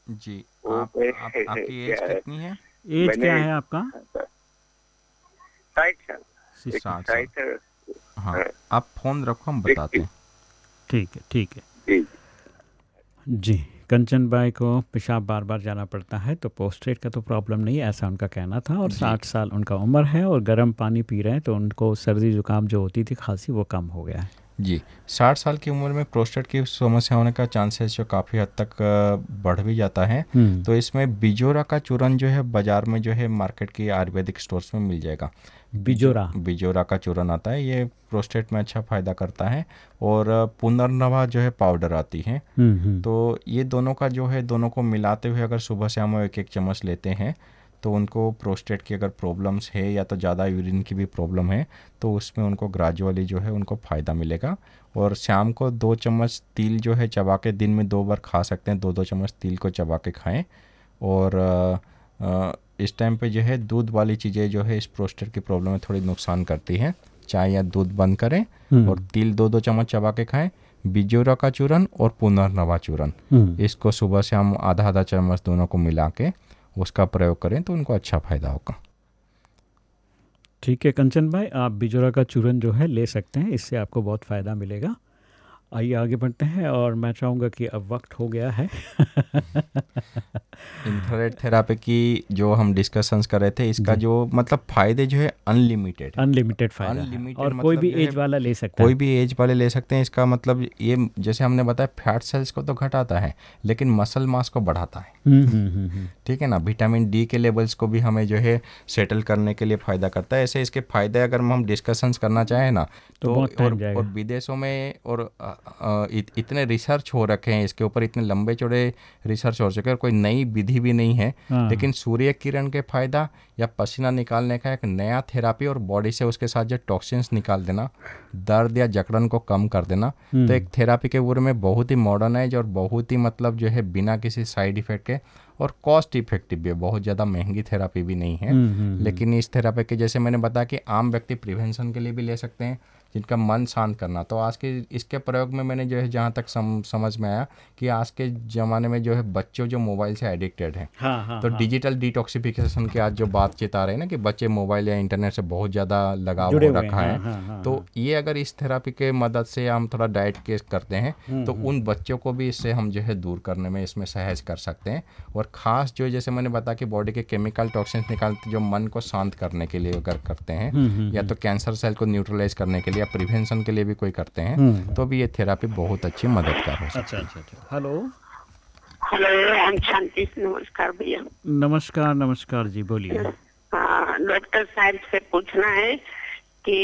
जी आप, आप, आपकी एज कितनी है? एज क्या है आपका? साठ साल। साठ हाँ आप फ़ोन रखो हम बताते हैं। ठीक है ठीक है। जी। जी। कंचन बाई को पेशाब बार बार जाना पड़ता है तो पोस्ट्रेट का तो प्रॉब्लम नहीं है ऐसा उनका कहना था और साठ साल उनका उम्र है और गर्म पानी पी रहे हैं तो उनको सर्दी जुकाम जो होती थी खांसी वो कम हो गया है। जी साठ साल की उम्र में प्रोस्टेट की समस्या होने का चांसेस जो काफ़ी हद तक बढ़ भी जाता है। हम्म। तो इसमें बिजोरा का चूरन जो है बाज़ार में जो है मार्केट के आयुर्वेदिक स्टोर्स में मिल जाएगा। बिजोरा। बिजोरा का चूरन आता है ये प्रोस्टेट में अच्छा फ़ायदा करता है और पुनर्नवा जो है पाउडर आती है। हम्म, हम्म। तो ये दोनों का जो है दोनों को मिलाते हुए अगर सुबह शाम एक एक चम्मच लेते हैं तो उनको प्रोस्टेट की अगर प्रॉब्लम्स है या तो ज़्यादा यूरिन की भी प्रॉब्लम है तो उसमें उनको ग्रेजुअली जो है उनको फ़ायदा मिलेगा। और शाम को दो चम्मच तिल जो है चबा के दिन में दो बार खा सकते हैं दो दो चम्मच तिल को चबा के खाएँ। और अ, अ, इस टाइम पे जो है दूध वाली चीज़ें जो है इस प्रोस्टेट की प्रॉब्लम में थोड़ी नुकसान करती हैं। चाय या दूध बंद करें हम्म। और तिल दो दो चम्मच चबा के खाएँ बिजोरा का चूरन और पुनर्नवा चूरन। हम्म। इसको सुबह से हम आधा आधा चम्मच दोनों को मिला के उसका प्रयोग करें तो उनको अच्छा फ़ायदा होगा। ठीक है कंचन भाई आप बिजोरा का चूरन जो है ले सकते हैं इससे आपको बहुत फ़ायदा मिलेगा। आइए आगे बढ़ते हैं और मैं चाहूँगा कि अब वक्त हो गया है। इंफ्रारेड थेरापी की जो हम डिस्कशंस कर रहे थे इसका जो। मतलब फ़ायदे जो है अनलिमिटेड अनलिमिटेड फ़ायदा है। Unlimited और कोई मतलब भी एज वाला ले सकता कोई भी एज वाले ले सकते हैं। इसका मतलब ये जैसे हमने बताया फैट सेल्स को तो घटाता है लेकिन मसल मास को बढ़ाता है। हम्म, हम्म, हम्म। ठीक है ना? विटामिन डी के लेवल्स को भी हमें जो है सेटल करने के लिए फ़ायदा करता है। ऐसे इसके फ़ायदे अगर हम डिस्कशंस करना चाहें ना तो तो, और, विदेशों में और इत, इतने रिसर्च हो रखे हैं इसके ऊपर इतने लंबे चौड़े रिसर्च हो चुके हैं और कोई नई विधि भी नहीं है हाँ। लेकिन सूर्य किरण के फ़ायदा या पसीना निकालने का एक नया थेरापी और बॉडी से उसके साथ जो टॉक्सिन्स निकाल देना दर्द या जकड़न को कम कर देना हम्म। तो एक थेरापी के बारे में बहुत ही मॉडर्नाइज और बहुत ही मतलब जो है बिना किसी साइड इफ़ेक्ट के और कॉस्ट इफ़ेक्टिव भी है बहुत ज़्यादा महँगी थेरापी भी नहीं है हम्म, हम्म, हम्म। लेकिन इस थेरापी के जैसे मैंने बताया कि आम व्यक्ति प्रिवेंशन के लिए भी ले सकते हैं जिनका मन शांत करना। तो आज के इसके प्रयोग में मैंने जो है जहाँ तक सम, समझ में आया कि आज के ज़माने में जो है बच्चों जो मोबाइल से एडिक्टेड हैं। हाँ, हाँ, तो हाँ। डिजिटल डिटॉक्सिफिकेशन की आज जो बातचीत आ रही है ना कि बच्चे मोबाइल या इंटरनेट से बहुत ज़्यादा लगाव हो रखा है हाँ, हाँ, हाँ, तो ये अगर इस थेरापी के मदद से हम थोड़ा डाइट केस करते हैं हम्म, तो हम्म। उन बच्चों को भी इससे हम जो है दूर करने में इसमें सहज कर सकते हैं। और ख़ास जो जैसे मैंने बताया कि बॉडी के केमिकल टॉक्सिन्स निकालते जो मन को शांत करने के लिए अगर करते हैं हम्म, या तो कैंसर सेल को न्यूट्रलाइज करने के लिए या प्रिवेंशन के लिए भी कोई करते हैं हम्म। तो भी ये थेरापी बहुत अच्छी मददगार हो सकती अच्छा अच्छा अच्छा। हेलो। हेलो हम शांति नमस्कार भैया। नमस्कार नमस्कार जी बोलिए। हाँ डॉक्टर साहब से पूछना है कि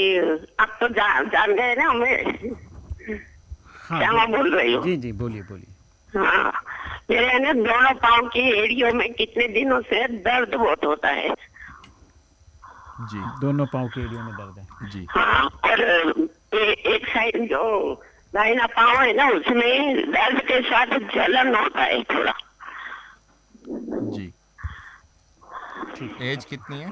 आप तो जा, जान गए ना हमें। हाँ क्या मैं बोल रही हूँ? जी जी बोलिए बोलिए। हाँ मेरे ना दोनों पाँव की एड़ियों में कितने दिनों से दर्द बहुत होता है। जी। दोनों पाँव के एरिया में दर्द है। जी। हाँ और ए, एक साइड जो दाहिना पाँव है ना उसमें दर्द के साथ जलन होता है थोड़ा। जी। एज कितनी है?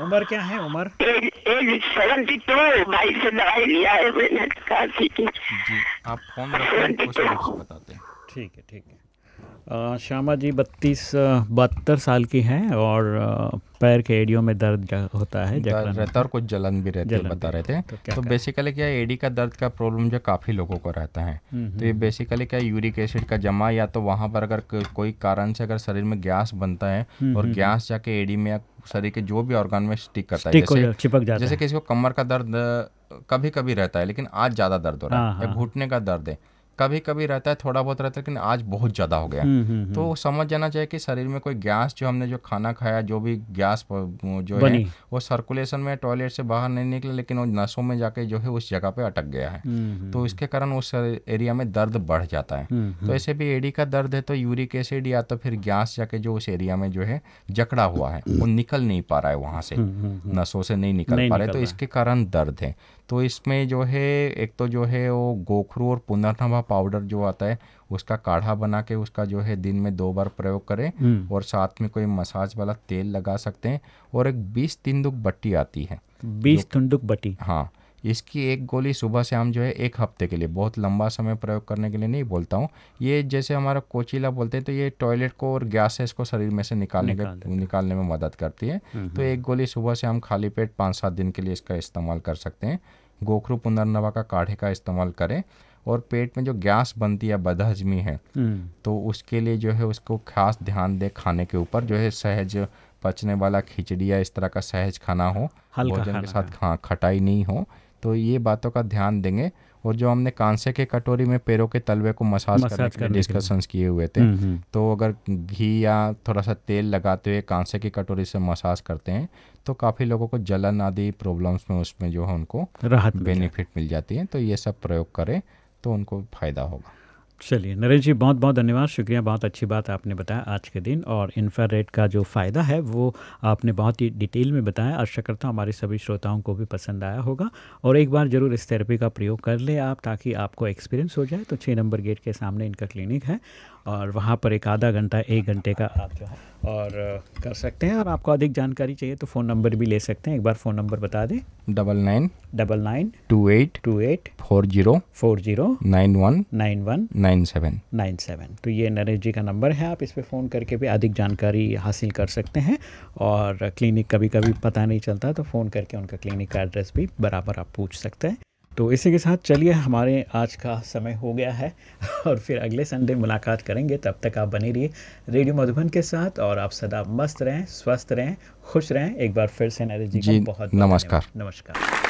उम्र क्या है उम्र? एज एज सेवेंटी टू भाई से दवाई लिया है मैंने कहा ठीक है। जी। आप फ़ोन रखें बताते हैं। ठीक है ठीक है। श्यामा जी बत्तीस बहत्तर साल की हैं और पैर के एडियो में दर्द होता है दर्द रहता है और कुछ जलन भी रहती है बता रहे थे तो क्या तो? बेसिकली क्या एडी का दर्द का प्रॉब्लम जो काफ़ी लोगों को रहता है हम्म, तो ये हम्म। बेसिकली क्या यूरिक एसिड का जमा या तो वहाँ पर अगर कोई कारण से अगर शरीर में गैस बनता है हम्म, और हम्म, गैस जाके एडी में या शरीर के जो भी ऑर्गन में स्टिक करता है Stick चिपक जाता जैसे किसी को कमर का दर्द कभी कभी रहता है लेकिन आज ज़्यादा दर्द हो रहा हाँ, है या हाँ। घुटने का दर्द है कभी कभी रहता है थोड़ा बहुत रहता है लेकिन आज बहुत ज़्यादा हो गया हम्म, हम्म, तो समझ जाना चाहिए कि शरीर में कोई गैस जो हमने जो खाना खाया जो भी गैस जो है वो सर्कुलेशन में टॉयलेट से बाहर नहीं निकले लेकिन वो नसों में जाके जो है उस जगह पे अटक गया है। हम्म, तो इसके कारण उस एरिया में दर्द बढ़ जाता है। हम्म, तो ऐसे भी एडी का दर्द है तो यूरिक एसिड या तो फिर गैस जाके जो उस एरिया में जो है जकड़ा हुआ है वो निकल नहीं पा रहा है वहाँ से। हम्म, हम्म, हम्म। नसों से नहीं निकल पा रहे तो इसके कारण दर्द है। तो इसमें जो है एक तो जो है वो गोखरू और पुनर्नवा पाउडर जो आता है उसका काढ़ा बना के उसका जो है दिन में दो बार प्रयोग करें हम्म। और साथ में कोई मसाज वाला तेल लगा सकते हैं और एक बीस तिंदुक बट्टी आती है बीस तिंदुक बट्टी हाँ इसकी एक गोली सुबह शाम जो है एक हफ़्ते के लिए बहुत लंबा समय प्रयोग करने के लिए नहीं बोलता हूँ। ये जैसे हमारा कोचिला बोलते हैं तो ये टॉयलेट को और गैसेस को शरीर में से निकालने निकाल के निकालने में मदद करती है। हम्म, तो एक गोली सुबह से हम खाली पेट पाँच सात दिन के लिए इसका इस्तेमाल कर सकते हैं। गोखरू पुनर्नवा का काढ़े का इस्तेमाल करें और पेट में जो गैस बनती है बदहजमी है हम्म। तो उसके लिए जो है उसको खास ध्यान दें खाने के ऊपर। जो है सहज पचने वाला खिचड़ी या इस तरह का सहज खाना हो भोजन के साथ खटाई नहीं हो तो ये बातों का ध्यान देंगे और जो हमने कांसे के कटोरी में पैरों के तलवे को मसाज मसाज करने के करने लिए के डिस्कशंस किए हुए थे हम्म, हम्म। तो अगर घी या थोड़ा सा तेल लगाते हुए कांसे की कटोरी से मसाज करते हैं तो काफ़ी लोगों को जलन आदि प्रॉब्लम्स में उसमें जो है उनको राहत बेनिफिट मिल जाती है तो ये सब प्रयोग करें तो उनको फ़ायदा होगा चलिए, नरेश जी बहुत बहुत धन्यवाद। शुक्रिया, बहुत अच्छी बात आपने बताया आज के दिन और इंफ्रारेड का जो फ़ायदा है, वो आपने बहुत ही डिटेल में बताया। आशा करता हूँ हमारे सभी श्रोताओं को भी पसंद आया होगा और एक बार ज़रूर इस थेरेपी का प्रयोग कर ले आप ताकि आपको एक्सपीरियंस हो जाए। तो छः नंबर गेट के सामने इनका क्लिनिक है और वहाँ पर एक आधा घंटा एक घंटे का आप जो है और कर सकते हैं। और आपको अधिक जानकारी चाहिए तो फ़ोन नंबर भी ले सकते हैं। एक बार फ़ोन नंबर बता दें। Double nine double nine two eight two eight four zero four zero nine one nine one nine seven. Nine seven. तो ये नरेश जी का नंबर है। आप इस पर फ़ोन करके भी अधिक जानकारी हासिल कर सकते हैं। और क्लिनिक कभी कभी पता नहीं चलता तो फ़ोन करके उनका क्लिनिक का एड्रेस भी बराबर आप पूछ सकते हैं। तो इसी के साथ चलिए हमारे आज का समय हो गया है और फिर अगले संडे मुलाकात करेंगे। तब तक आप बने रहिए रेडियो मधुबन के साथ और आप सदा मस्त रहें स्वस्थ रहें खुश रहें। एक बार फिर से नरेश जी जी, बहुत नमस्कार। नमस्कार।